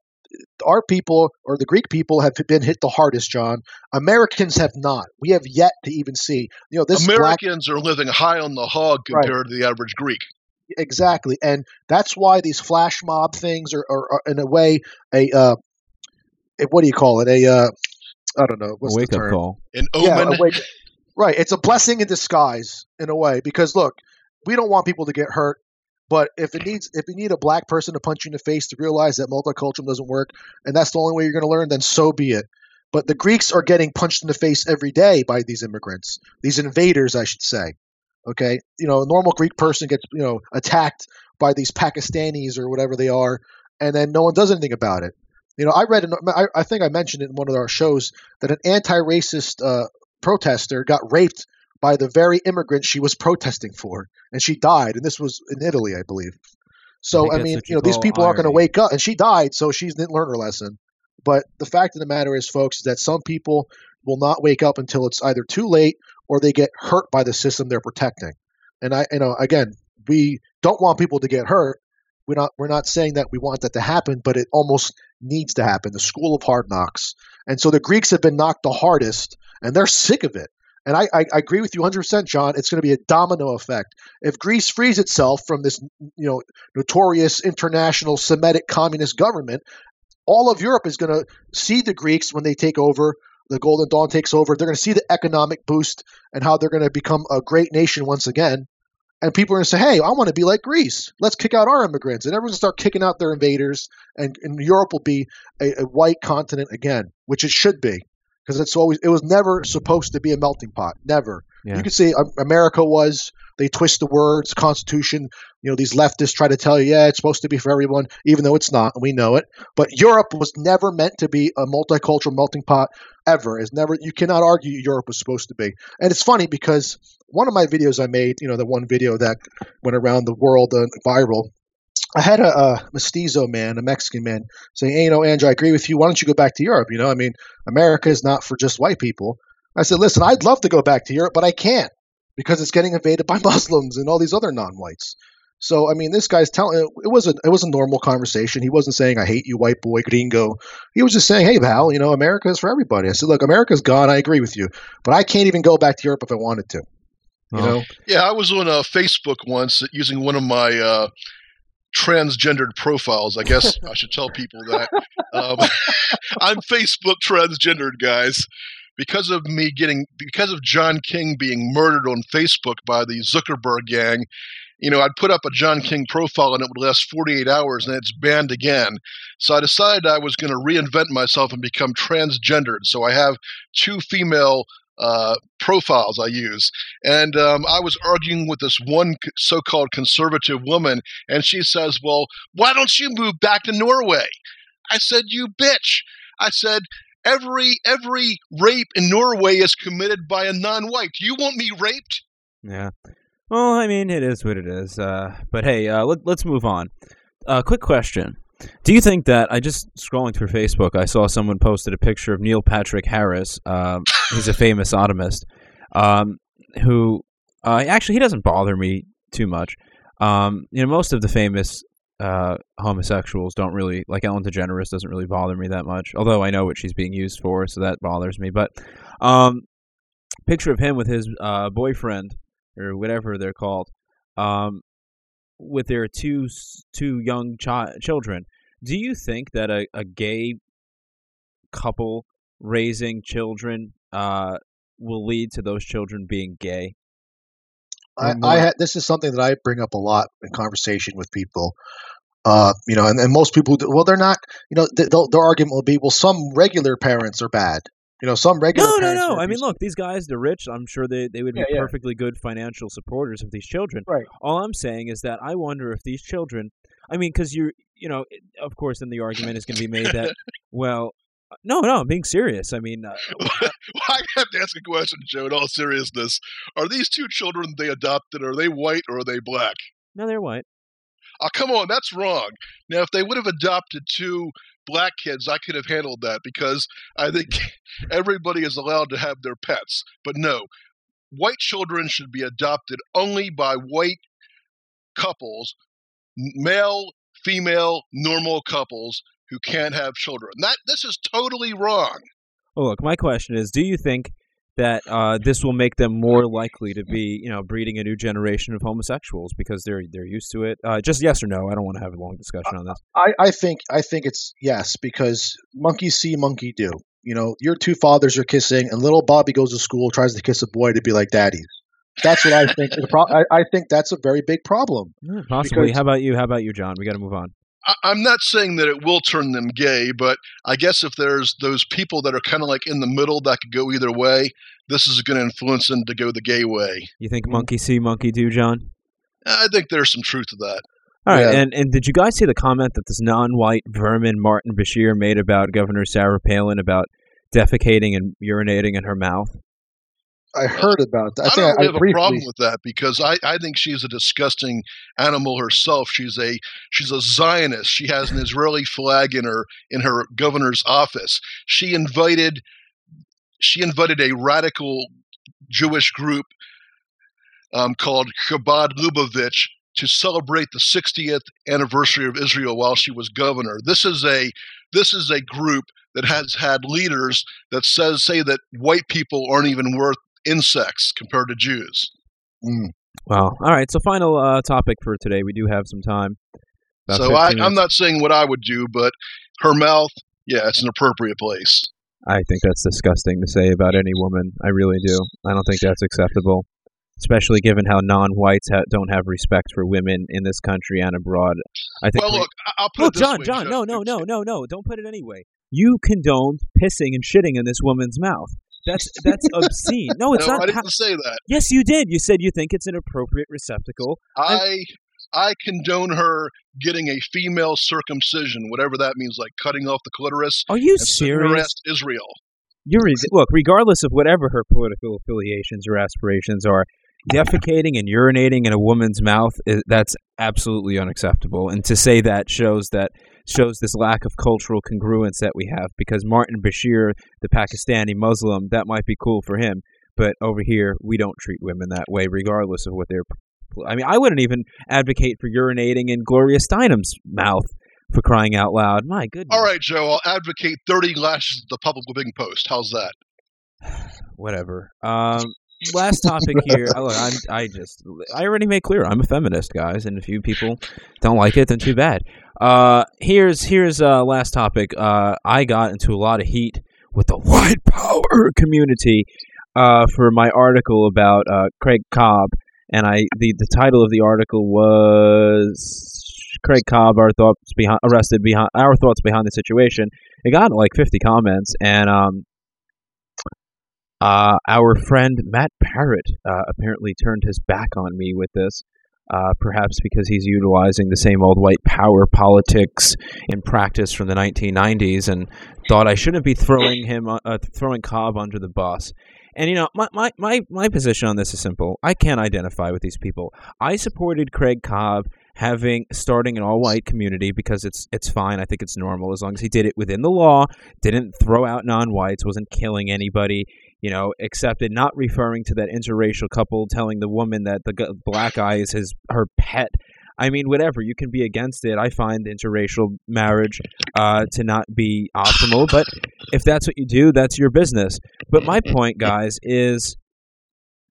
our people or the Greek people have been hit the hardest, John. Americans have not. We have yet to even see. You know, this black Americans are living high on the hog Right. compared to the average Greek. exactly, and that's why these flash mob things are, are, are in a way a uh, a- what do you call it? A uh, I don't know what's a wake the up call. An Yeah, omen. a wake- right. It's a blessing in disguise in a way because look, we don't want people to get hurt. But if it needs, if you need a black person to punch you in the face to realize that multiculturalism doesn't work, and that's the only way you're going to learn, then so be it. But the Greeks are getting punched in the face every day by these immigrants, these invaders, I should say. Okay, you know, a normal Greek person gets you know attacked by these Pakistanis or whatever they are, and then no one does anything about it. You know, I read, an, I, I think I mentioned it in one of our shows that an anti-racist uh, protester got raped by the very immigrant she was protesting for, and she died. And this was in Italy, I believe. So think I, mean, you you know, these people aren't going to wake up, and she died, so she didn't learn her lesson. But the fact of the matter is, folks, is that some people will not wake up until it's either too late or they get hurt by the system they're protecting. And I, you know, again, we don't want people to get hurt. We're not, we're not saying that we want that to happen, but it almost needs to happen. The school of hard knocks, and so the Greeks have been knocked the hardest, and they're sick of it. And I, I, I agree with you 100%, John. It's going to be a domino effect. If Greece frees itself from this, you know, notorious international Semitic communist government, all of Europe is going to see the Greeks when they take over the Golden Dawn takes over, they're going to see the economic boost and how they're going to become a great nation once again. And people are going to say, hey, I want to be like Greece. Let's kick out our immigrants. And everyone's going to start kicking out their invaders. And, and Europe will be a, a white continent again, which it should be. Because it's always it was never supposed to be a melting pot. Never. Yeah. You could say um, America was. They twist the words, Constitution. You know, these leftists try to tell you, yeah, it's supposed to be for everyone, even though it's not, and we know it. But Europe was never meant to be a multicultural melting pot ever. Is never. You cannot argue Europe was supposed to be. And it's funny because one of my videos I made, you know, the one video that went around the world uh, viral. I had a, a mestizo man, a Mexican man, saying, "Hey, you know, Andrew, I agree with you. Why don't you go back to Europe? You know, I mean, America is not for just white people." I said, "Listen, I'd love to go back to Europe, but I can't because it's getting invaded by Muslims and all these other non-whites." So, I mean, this guy's telling it was a it was a normal conversation. He wasn't saying, "I hate you, white boy, gringo." He was just saying, "Hey, pal, you know, America is for everybody." I said, "Look, America's gone. I agree with you, but I can't even go back to Europe if I wanted to." You Oh. know, Yeah, I was on uh, Facebook once using one of my uh, transgendered profiles. I guess I should tell people that um, I'm Facebook transgendered, guys. Because of me getting, because of John King being murdered on Facebook by the Zuckerberg gang, you know, I'd put up a John King profile and it would last 48 hours and it's banned again. So I decided I was going to reinvent myself and become transgendered. So I have two female uh, profiles I use. And um, I was arguing with this one so called conservative woman, and she says, Well, why don't you move back to Norway? I said, You bitch. I said, Every every rape in Norway is committed by a non-white. You want me raped? Yeah. Well, I mean, it is what it is. Uh, but hey, uh, let, let's move on. Uh, quick question. Do you think that I just scrolling through Facebook, I saw someone posted a picture of Neil Patrick Harris. Um, he's a famous sodomist um, who uh, actually he doesn't bother me too much. Um, you know, most of the famous uh, homosexuals don't really like Ellen DeGeneres doesn't really bother me that much. Although I know what she's being used for, so that bothers me. But um, picture of him with his uh, boyfriend or whatever they're called, um, with their two two young chi- children. Do you think that a, a gay couple raising children uh, will lead to those children being gay? I, I had this is something that I bring up a lot in conversation with people. Uh, you know, and, and most people, do- well, they're not. You know, th- their argument will be, well, some regular parents are bad. You know, some regular. No, no, no. I mean, look, these guys, they're rich. I'm sure they, they would be Yeah, yeah. perfectly good financial supporters of these children. Right. All I'm saying is that I wonder if these children, I mean, because you're, you know, of course, then the argument is going to be made that, well, no, no, I'm being serious. I mean, uh, I have to ask a question, Joe. In all seriousness, are these two children they adopted? Are they white or are they black? no, they're white. Oh, come on, that's wrong. Now, if they would have adopted two black kids, I could have handled that because I think everybody is allowed to have their pets. But no, white children should be adopted only by white couples, male, female, normal couples who can't have children. That this is totally wrong. Well, look, my question is: Do you think that uh, this will make them more likely to be, you know, breeding a new generation of homosexuals because they're they're used to it? Uh, just yes or no. I don't want to have a long discussion on this. I, I think I think it's yes because monkey see, monkey do. You know, your two fathers are kissing, and little Bobby goes to school, tries to kiss a boy to be like daddy's. That's what I think. I, I think that's a very big problem. Yeah, Possibly. Because- How about you? How about you, John? We got to move on. I, I'm not saying that it will turn them gay, but I guess if there's those people that are kind of like in the middle that could go either way, this is going to influence them to go the gay way. You think monkey see, monkey do, John? I think there's some truth to that. All right, Yeah. and and did you guys see the comment that this non-white vermin Martin Bashir made about Governor Sarah Palin about defecating and urinating in her mouth? I heard about that. I, I, think don't I, have a problem with that because I, I think she's a disgusting animal herself. She's a she's a Zionist. She has an Israeli flag in her in her governor's office. She invited she invited a radical Jewish group um, called Chabad Lubavitch to celebrate the 60th anniversary of Israel while she was governor. This is a this is a group that has had leaders that says say that white people aren't even worth insects compared to Jews. Mm. Wow. All right. So final uh, topic for today. We do have some time. So I, I'm not saying what I would do, but her mouth, yeah, it's an appropriate place. I think that's disgusting to say about any woman. I really do. I don't think that's acceptable, especially given how non-whites ha- don't have respect for women in this country and abroad. I think. Well, we- look, I'll put this John, way, John, no, no, no, no, no, don't put it anyway. You condoned pissing and shitting in this woman's mouth. That's that's obscene. No, it's no, not. I didn't say that. yes, you did. You said you think it's an appropriate receptacle. I I condone her getting a female circumcision, whatever that means, like cutting off the clitoris Are you serious? Israel. You're look, regardless of whatever her political affiliations or aspirations are, defecating and urinating in a woman's mouth, eh, that's absolutely unacceptable. And to say that shows that shows this lack of cultural congruence that we have. Because Martin Bashir, the Pakistani Muslim, that might be cool for him, but over here we don't treat women that way, regardless of what they're. I mean, I wouldn't even advocate for urinating in Gloria Steinem's mouth for crying out loud. My goodness. All right, Joe, I'll advocate 30 lashes at the public living post. How's that? whatever. Um, last topic here. I- Look, I'm, I just, I already made clear I'm a feminist, guys, and if you people don't like it, then too bad. Uh, here's here's uh last topic. Uh, I got into a lot of heat with the white power community, uh, for my article about uh Craig Cobb, and I the the title of the article was Craig Cobb, our thoughts behind arrested behind our thoughts behind the situation. It got like 50 comments, and um, uh, our friend Matt Parrott uh, apparently turned his back on me with this, uh, perhaps because he's utilizing the same old white power politics in practice from the 1990s, and thought I shouldn't be throwing him uh, uh, throwing Cobb under the bus. And you know, my, my, my, my position on this is simple. I can't identify with these people. I supported Craig Cobb having starting an all white community because it's it's fine. I think it's normal as long as he did it within the law, didn't throw out non whites, wasn't killing anybody, you know, accepted not referring to that interracial couple telling the woman that the black guy is his her pet. I mean, whatever. You can be against it. I find interracial marriage uh, to not be optimal, but if that's what you do, that's your business. But my point, guys, is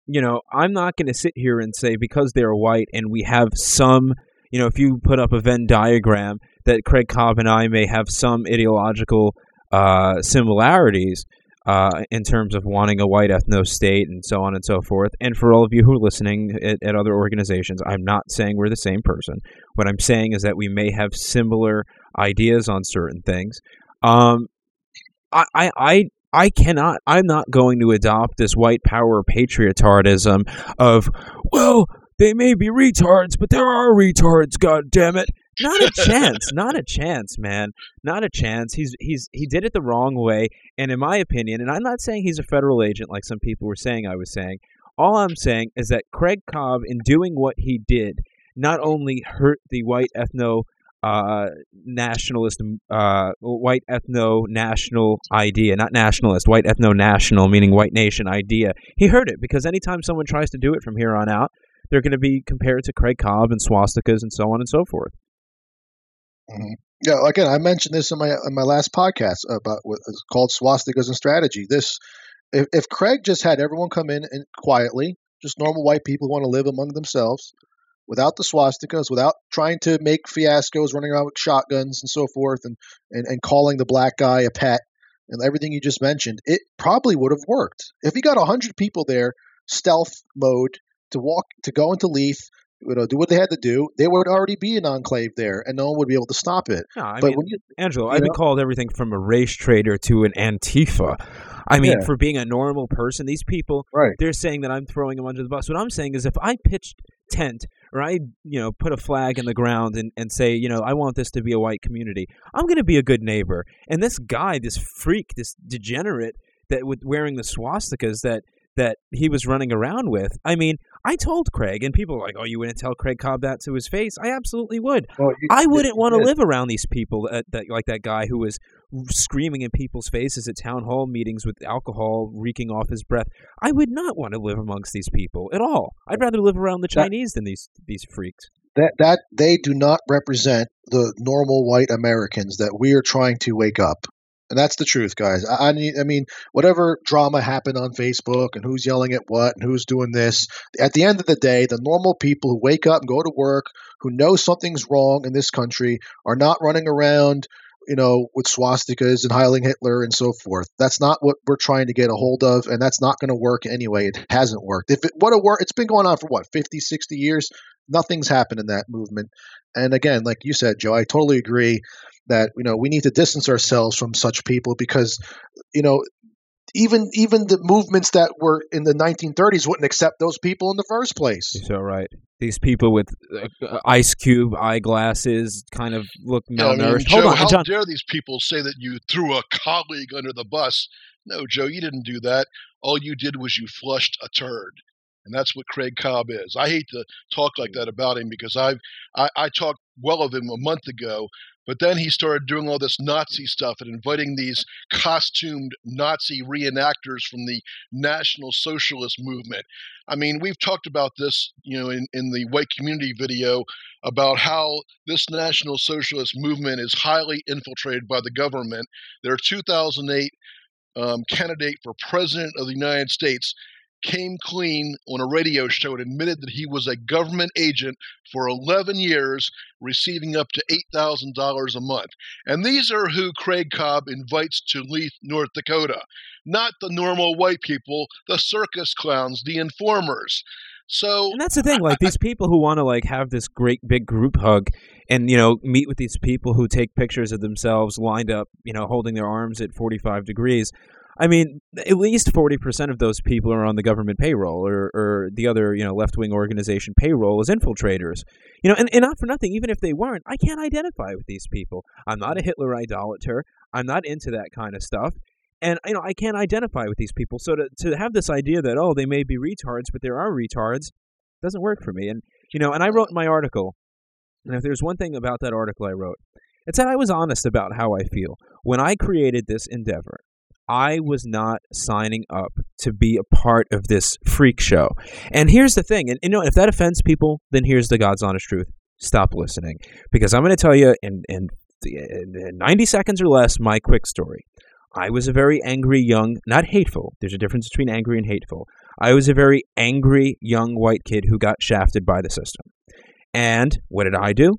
you know, I'm not going to sit here and say because they're white and we have some, you know, if you put up a Venn diagram that Craig Cobb and I may have some ideological uh, similarities uh, in terms of wanting a white ethno state and so on and so forth. And for all of you who are listening at, at other organizations, I'm not saying we're the same person. What I'm saying is that we may have similar ideas on certain things. Um, I, I, I I cannot. I'm not going to adopt this white power patriotism of, well, they may be retards, but there are retards. God damn it! Not a chance. Not a chance, man. Not a chance. He's he's he did it the wrong way, and in my opinion, and I'm not saying he's a federal agent like some people were saying I was saying. All I'm saying is that Craig Cobb, in doing what he did, not only hurt the white ethno uh, nationalist, uh, white ethno national idea, not nationalist, white ethno national, meaning white nation idea. He heard it because anytime someone tries to do it from here on out, they're going to be compared to Craig Cobb and swastikas and so on and so forth. Mm-hmm. Yeah, again, I mentioned this in my in my last podcast about what is called swastikas and strategy. This, if, if Craig just had everyone come in and quietly, just normal white people who want to live among themselves, without the swastikas, without trying to make fiascos, running around with shotguns and so forth, and and, and calling the black guy a pet, and everything you just mentioned, it probably would have worked. If he got hundred people there, stealth mode to walk to go into Leith, you know, do what they had to do, there would already be an enclave there, and no one would be able to stop it. No, I but mean, you, Angelo, you I've been called everything from a race trader to an Antifa. I mean, Yeah. for being a normal person, these people, right, they're saying that I'm throwing them under the bus. What I'm saying is if I pitched tent or I, you know, put a flag in the ground and, and say, you know, I want this to be a white community, I'm going to be a good neighbor. And this guy, this freak, this degenerate that with wearing the swastikas that that he was running around with. I mean, I told Craig, and people are like, "Oh, you wouldn't tell Craig Cobb that to his face?" I absolutely would. well, I wouldn't want to live around these people that, that like that guy who was screaming in people's faces at town hall meetings with alcohol reeking off his breath. I would not want to live amongst these people at all. I'd rather live around the That- Chinese than these these freaks. that that they do not represent the normal white Americans that we are trying to wake up. And that's the truth, guys. I, I I mean, whatever drama happened on Facebook and who's yelling at what and who's doing this, at the end of the day, the normal people who wake up and go to work, who know something's wrong in this country, are not running around you know, with swastikas and Heiling Hitler and so forth. That's not what we're trying to get a hold of, and that's not going to work anyway. It hasn't worked. If it would worked, it's been going on for what, 50, 60 years? Nothing's happened in that movement. And again, like you said, Joe, I totally agree that, you know, we need to distance ourselves from such people because, you know, even even the movements that were in the 1930s wouldn't accept those people in the first place. So right, these people with uh, ice cube eyeglasses kind of look Yeah, I malnourished. mean, Hold Joe, on, how John. dare these people say that you threw a colleague under the bus? No, Joe, you didn't do that. All you did was you flushed a turd. And that's what Craig Cobb is. I hate to talk like that about him because I've I, I talked well of him a month ago, but then he started doing all this Nazi stuff and inviting these costumed Nazi reenactors from the National Socialist movement. I mean, we've talked about this, you know, in, in the white community video about how this National Socialist movement is highly infiltrated by the government. Their 2008 um, candidate for president of the United States came clean on a radio show and admitted that he was a government agent for 11 years, receiving up to $8,000 a month. And these are who Craig Cobb invites to Leith, North Dakota. Not the normal white people, the circus clowns, the informers. So And that's the thing, like these people who want to like have this great big group hug and you know meet with these people who take pictures of themselves lined up, you know, holding their arms at 45 degrees. I mean, at least 40% of those people are on the government payroll or, or the other, you know, left-wing organization payroll as infiltrators. You know, and, and not for nothing, even if they weren't, I can't identify with these people. I'm not a Hitler idolater. I'm not into that kind of stuff. And you know, I can't identify with these people. So to to have this idea that oh, they may be retards, but there are retards, doesn't work for me. And you know, and I wrote my article, and if there's one thing about that article I wrote, it's that I was honest about how I feel. When I created this endeavor, I was not signing up to be a part of this freak show. And here's the thing, and you know, if that offends people, then here's the God's honest truth. Stop listening. Because I'm going to tell you in, in, in 90 seconds or less my quick story. I was a very angry young, not hateful. There's a difference between angry and hateful. I was a very angry young white kid who got shafted by the system. And what did I do?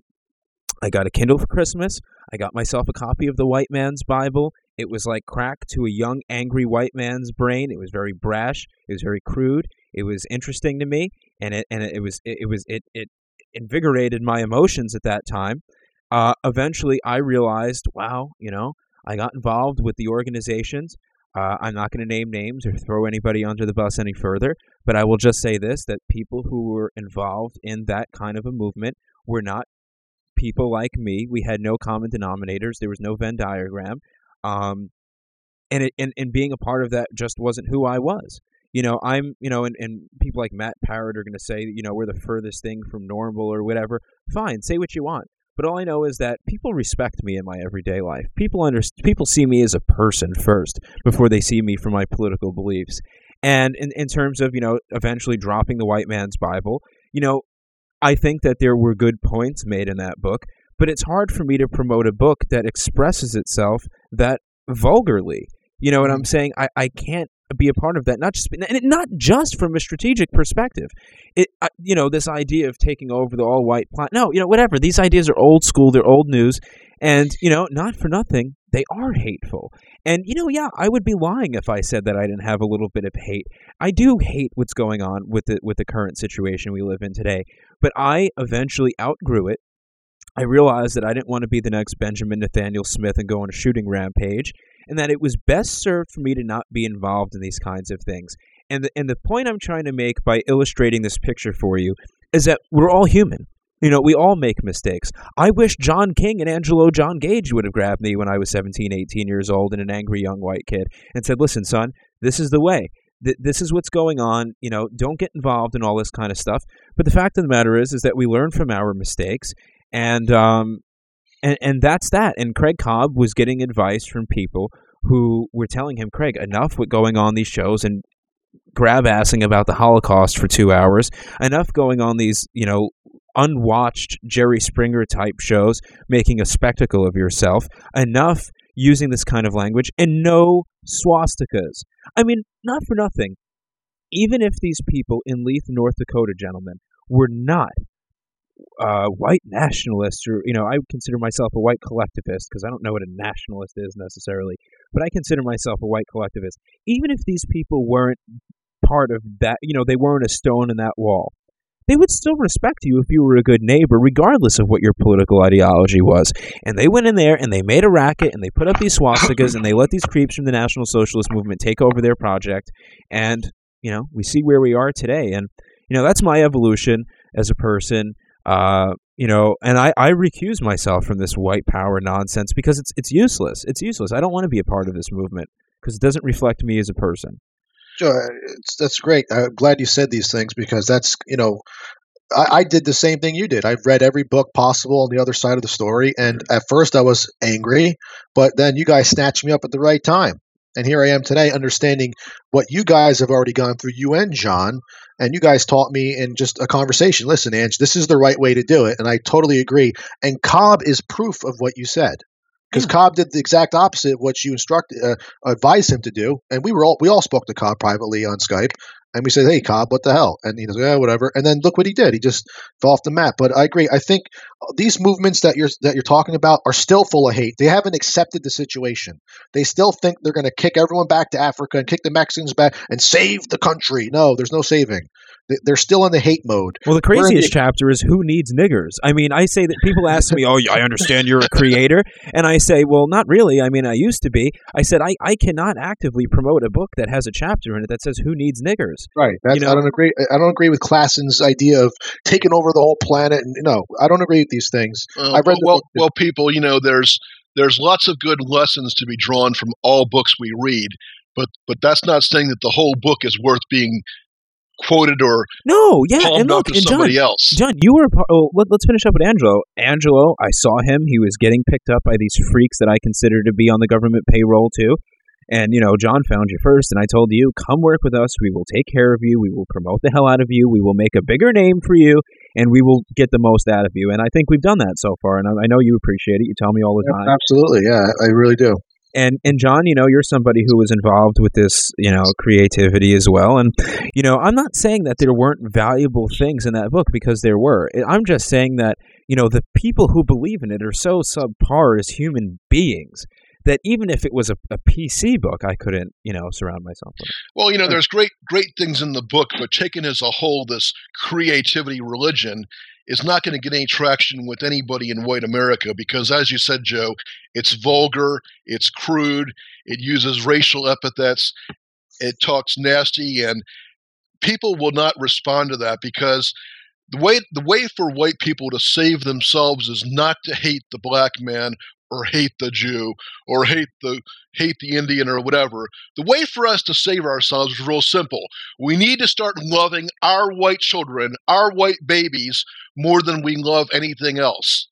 I got a Kindle for Christmas. I got myself a copy of the White Man's Bible. It was like crack to a young, angry white man's brain. It was very brash. It was very crude. It was interesting to me, and it and it was it, it was it it invigorated my emotions at that time. Uh, eventually, I realized, wow, you know, I got involved with the organizations. Uh, I'm not going to name names or throw anybody under the bus any further, but I will just say this that people who were involved in that kind of a movement were not people like me. We had no common denominators, there was no Venn diagram. Um, and, it, and, and being a part of that just wasn't who I was. You know, I'm, you know, and, and people like Matt Parrott are going to say, you know, we're the furthest thing from normal or whatever. Fine, say what you want. But all I know is that people respect me in my everyday life. People under, people see me as a person first before they see me for my political beliefs. And in, in terms of, you know, eventually dropping the white man's Bible, you know, I think that there were good points made in that book, but it's hard for me to promote a book that expresses itself that vulgarly. You know what I'm mm-hmm. saying? I, I can't be a part of that. Not just and it- not just from a strategic perspective. It I, you know this idea of taking over the all white planet. No, you know whatever. These ideas are old school. They're old news, and you know not for nothing they are hateful. And you know yeah, I would be lying if I said that I didn't have a little bit of hate. I do hate what's going on with the with the current situation we live in today. But I eventually outgrew it. I realized that I didn't want to be the next Benjamin Nathaniel Smith and go on a shooting rampage, and that it was best served for me to not be involved in these kinds of things. And the, and the point I'm trying to make by illustrating this picture for you is that we're all human. You know, we all make mistakes. I wish John King and Angelo John Gage would have grabbed me when I was 17, 18 years old and an angry young white kid and said, listen, son, this is the way. Th- This is what's going on. You know, don't get involved in all this kind of stuff. But the fact of the matter is, is that we learn from our mistakes, and um, and and that's that. And Craig Cobb was getting advice from people who were telling him, Craig, enough with going on these shows and grab assing about the Holocaust for two hours. Enough going on these, you know, unwatched Jerry Springer type shows, making a spectacle of yourself. Enough using this kind of language, and no swastikas. I mean, not for nothing. Even if these people in Leith, North Dakota, gentlemen, were not uh, white nationalist, or you know, I consider myself a white collectivist because I don't know what a nationalist is necessarily, but I consider myself a white collectivist. Even if these people weren't part of that, you know, they weren't a stone in that wall, they would still respect you if you were a good neighbor, regardless of what your political ideology was. And they went in there and they made a racket and they put up these swastikas and they let these creeps from the National Socialist Movement take over their project. And, you know, we see where we are today. And, you know, that's my evolution as a person. Uh, you know, and I, I recuse myself from this white power nonsense because it's it's useless. It's useless. I don't want to be a part of this movement because it doesn't reflect me as a person. Sure, it's, that's great. I'm glad you said these things because that's you know, I, I did the same thing you did. I've read every book possible on the other side of the story, and at first I was angry, but then you guys snatched me up at the right time, and here I am today, understanding what you guys have already gone through. You and John, and you guys taught me in just a conversation. Listen, Ange, this is the right way to do it, and I totally agree. And Cobb is proof of what you said because Cobb did the exact opposite of what you instructed, uh, advised him to do. And we were all we all spoke to Cobb privately on Skype, and we said, "Hey, Cobb, what the hell?" And he goes, "Yeah, whatever." And then look what he did. He just fell off the map. But I agree. I think these movements that you're that you're talking about are still full of hate. They haven't accepted the situation. They still think they're going to kick everyone back to Africa and kick the Mexicans back and save the country. No, there's no saving. They- They're still in the hate mode. Well, the craziest the- chapter is who needs niggers. I mean, I say that people ask me, "Oh, I understand you're a creator," and I say, "Well, not really. I mean, I used to be." I said, "I, I cannot actively promote a book that has a chapter in it that says who needs niggers." Right. That's, You know- I don't agree. I don't agree with Klassen's idea of taking over the whole planet. And no, I don't agree with these things. Uh, I read the well, book. well, people, you know, there's there's lots of good lessons to be drawn from all books we read, but but that's not saying that the whole book is worth being quoted or No, yeah, and palmed look, off to and John, somebody else. John, you were a part. Oh, let, us finish up with Angelo. Angelo, I saw him. He was getting picked up by these freaks that I consider to be on the government payroll too. And you know, John found you first, and I told you, come work with us. We will take care of you. We will promote the hell out of you. We will make a bigger name for you, and we will get the most out of you. And I think we've done that so far, and I, I know you appreciate it. You tell me all the time. Absolutely. Yeah, I really do. And and John, you know, you're somebody who was involved with this, you know, creativity as well. And you know, I'm not saying that there weren't valuable things in that book because there were. I'm just saying that you know the people who believe in it are so subpar as human beings that even if it was a, a PC book, I couldn't, you know, surround myself with. Well, you know, there's great great things in the book, but taken as a whole, this creativity religion is not going to get any traction with anybody in white America because, as you said, Joe, it's vulgar, it's crude, it uses racial epithets, it talks nasty, and people will not respond to that because the way the way for white people to save themselves is not to hate the black man or hate the Jew or hate the hate the Indian or whatever. The way for us to save ourselves is real simple. We need to start loving our white children, our white babies more than we love anything else.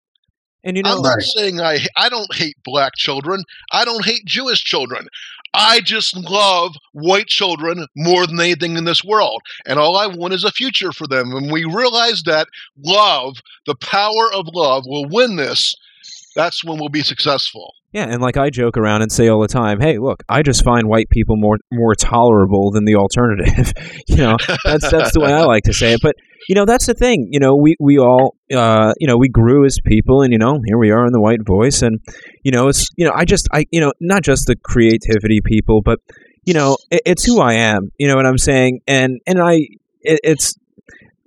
And you know, I'm not saying I I don't hate black children. I don't hate Jewish children. I just love white children more than anything in this world. And all I want is a future for them. When we realize that love, the power of love, will win this, that's when we'll be successful. Yeah, and like I joke around and say all the time, "Hey, look, I just find white people more more tolerable than the alternative." you know, that's that's the way I like to say it. But you know, that's the thing. You know, we we all, uh, you know, we grew as people, and you know, here we are in the White Voice, and you know, it's you know, I just I you know, not just the creativity people, but you know, it, it's who I am. You know what I'm saying? And and I, it, it's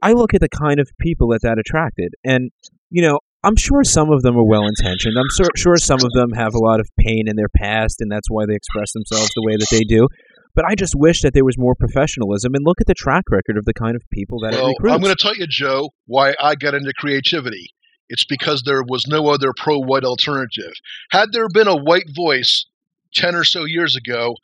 I look at the kind of people that that attracted, and you know, I'm sure some of them are well intentioned. I'm sur- sure some of them have a lot of pain in their past, and that's why they express themselves the way that they do. But I just wish that there was more professionalism. And look at the track record of the kind of people that it Well, recruits. I'm going to tell you, Joe, why I got into creativity. It's because there was no other pro white alternative. Had there been a white voice 10 or so years ago,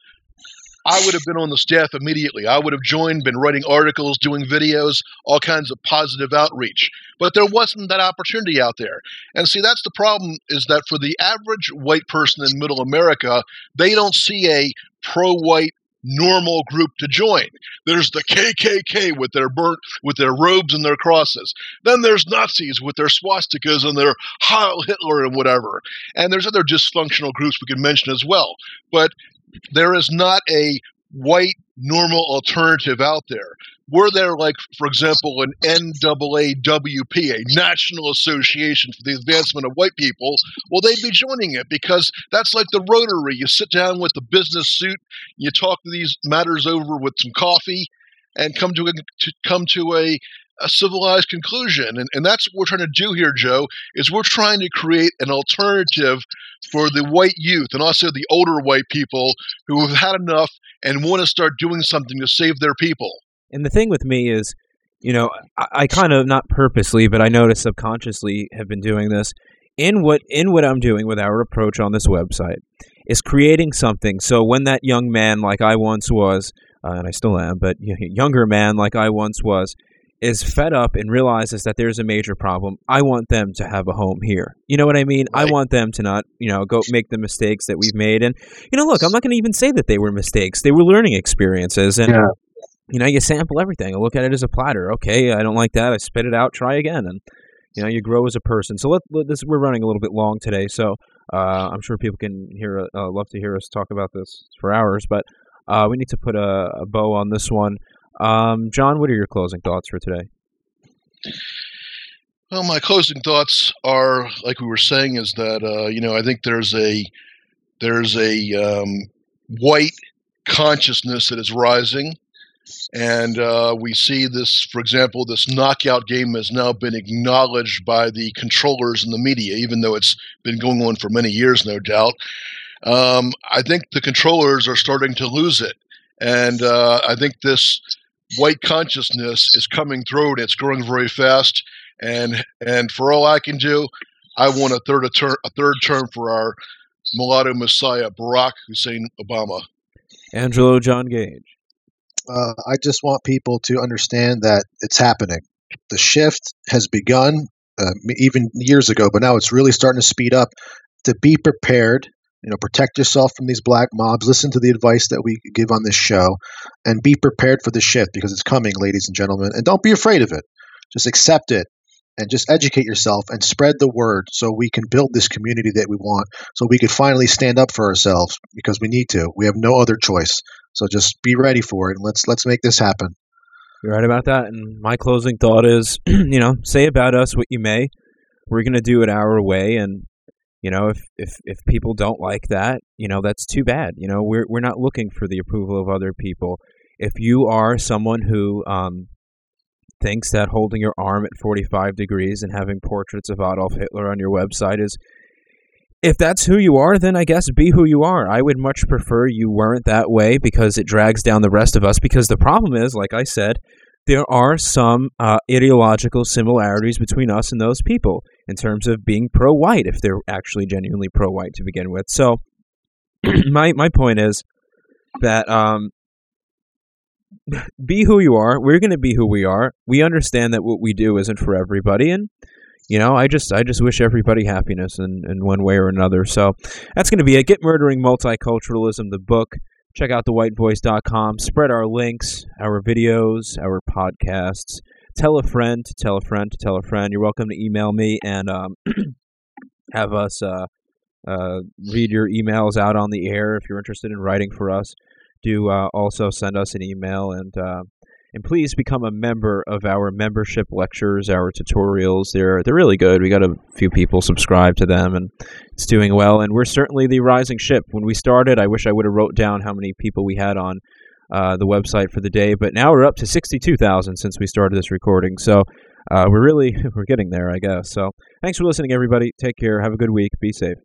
I would have been on the staff immediately. I would have joined, been writing articles, doing videos, all kinds of positive outreach. But there wasn't that opportunity out there. And see, that's the problem is that for the average white person in middle America, they don't see a pro white normal group to join. There's the KKK with their burnt with their robes and their crosses. Then there's Nazis with their swastikas and their Heil Hitler and whatever. And there's other dysfunctional groups we can mention as well. But there is not a white normal alternative out there. were there like, for example, an NAAWP, a National Association for the Advancement of White People, well, they'd be joining it because that's like the Rotary. You sit down with the business suit, you talk these matters over with some coffee, and come to, a, to come to a a civilized conclusion. And, and that's what we're trying to do here, Joe, is we're trying to create an alternative for the white youth and also the older white people who have had enough and want to start doing something to save their people. And the thing with me is, you know, I, I kind of not purposely, but I notice subconsciously have been doing this in what in what I'm doing with our approach on this website is creating something. So when that young man, like I once was, uh, and I still am, but younger man like I once was, is fed up and realizes that there's a major problem, I want them to have a home here. You know what I mean? Right. I want them to not, you know, go make the mistakes that we've made. And, you know, look, I'm not going to even say that they were mistakes. They were learning experiences. And, yeah. you know, you sample everything. I look at it as a platter. Okay, I don't like that. I spit it out, try again. And, you know, you grow as a person. So let, let this, we're running a little bit long today. So uh, I'm sure people can hear, uh, love to hear us talk about this for hours. But uh, we need to put a, a bow on this one. Um, John, what are your closing thoughts for today? Well, my closing thoughts are, like we were saying, is that uh, you know I think there's a there's a um, white consciousness that is rising, and uh, we see this, for example, this knockout game has now been acknowledged by the controllers and the media, even though it's been going on for many years, no doubt. Um, I think the controllers are starting to lose it, and uh, I think this white consciousness is coming through and it's growing very fast. And and for all I can do, I want a third a, ter- a third term for our mulatto messiah Barack Hussein Obama. Angelo John Gage. Uh, I just want people to understand that it's happening. The shift has begun uh, even years ago, but now it's really starting to speed up. To be prepared you know, protect yourself from these black mobs. Listen to the advice that we give on this show, and be prepared for the shift because it's coming, ladies and gentlemen. And don't be afraid of it. Just accept it and just educate yourself and spread the word so we can build this community that we want so we could finally stand up for ourselves because we need to we have no other choice so just be ready for it and let's let's make this happen you're right about that and my closing thought is you know say about us what you may we're going to do it our way and you know, if, if if people don't like that, you know, that's too bad. You know, we're we're not looking for the approval of other people. If you are someone who um, thinks that holding your arm at 45 degrees and having portraits of Adolf Hitler on your website is if that's who you are, then I guess be who you are. I would much prefer you weren't that way because it drags down the rest of us. Because the problem is, like I said, there are some uh, ideological similarities between us and those people in terms of being pro-white, if they're actually genuinely pro-white to begin with. So, my my point is that um, be who you are. We're going to be who we are. We understand that what we do isn't for everybody, and you know, I just I just wish everybody happiness in, in one way or another. So that's going to be it. Get murdering multiculturalism, the book. Check out thewhitevoice.com. Spread our links, our videos, our podcasts. Tell a friend to tell a friend to tell a friend. You're welcome to email me and um, have us uh, uh, read your emails out on the air if you're interested in writing for us. Do uh, also send us an email and uh, and please become a member of our membership lectures, our tutorials. They're they're really good. We got a few people subscribe to them, and it's doing well. And we're certainly the rising ship. When we started, I wish I would have wrote down how many people we had on uh, the website for the day, but now we're up to sixty-two thousand since we started this recording. So uh, we're really we're getting there, I guess. So thanks for listening, everybody. Take care. Have a good week. Be safe.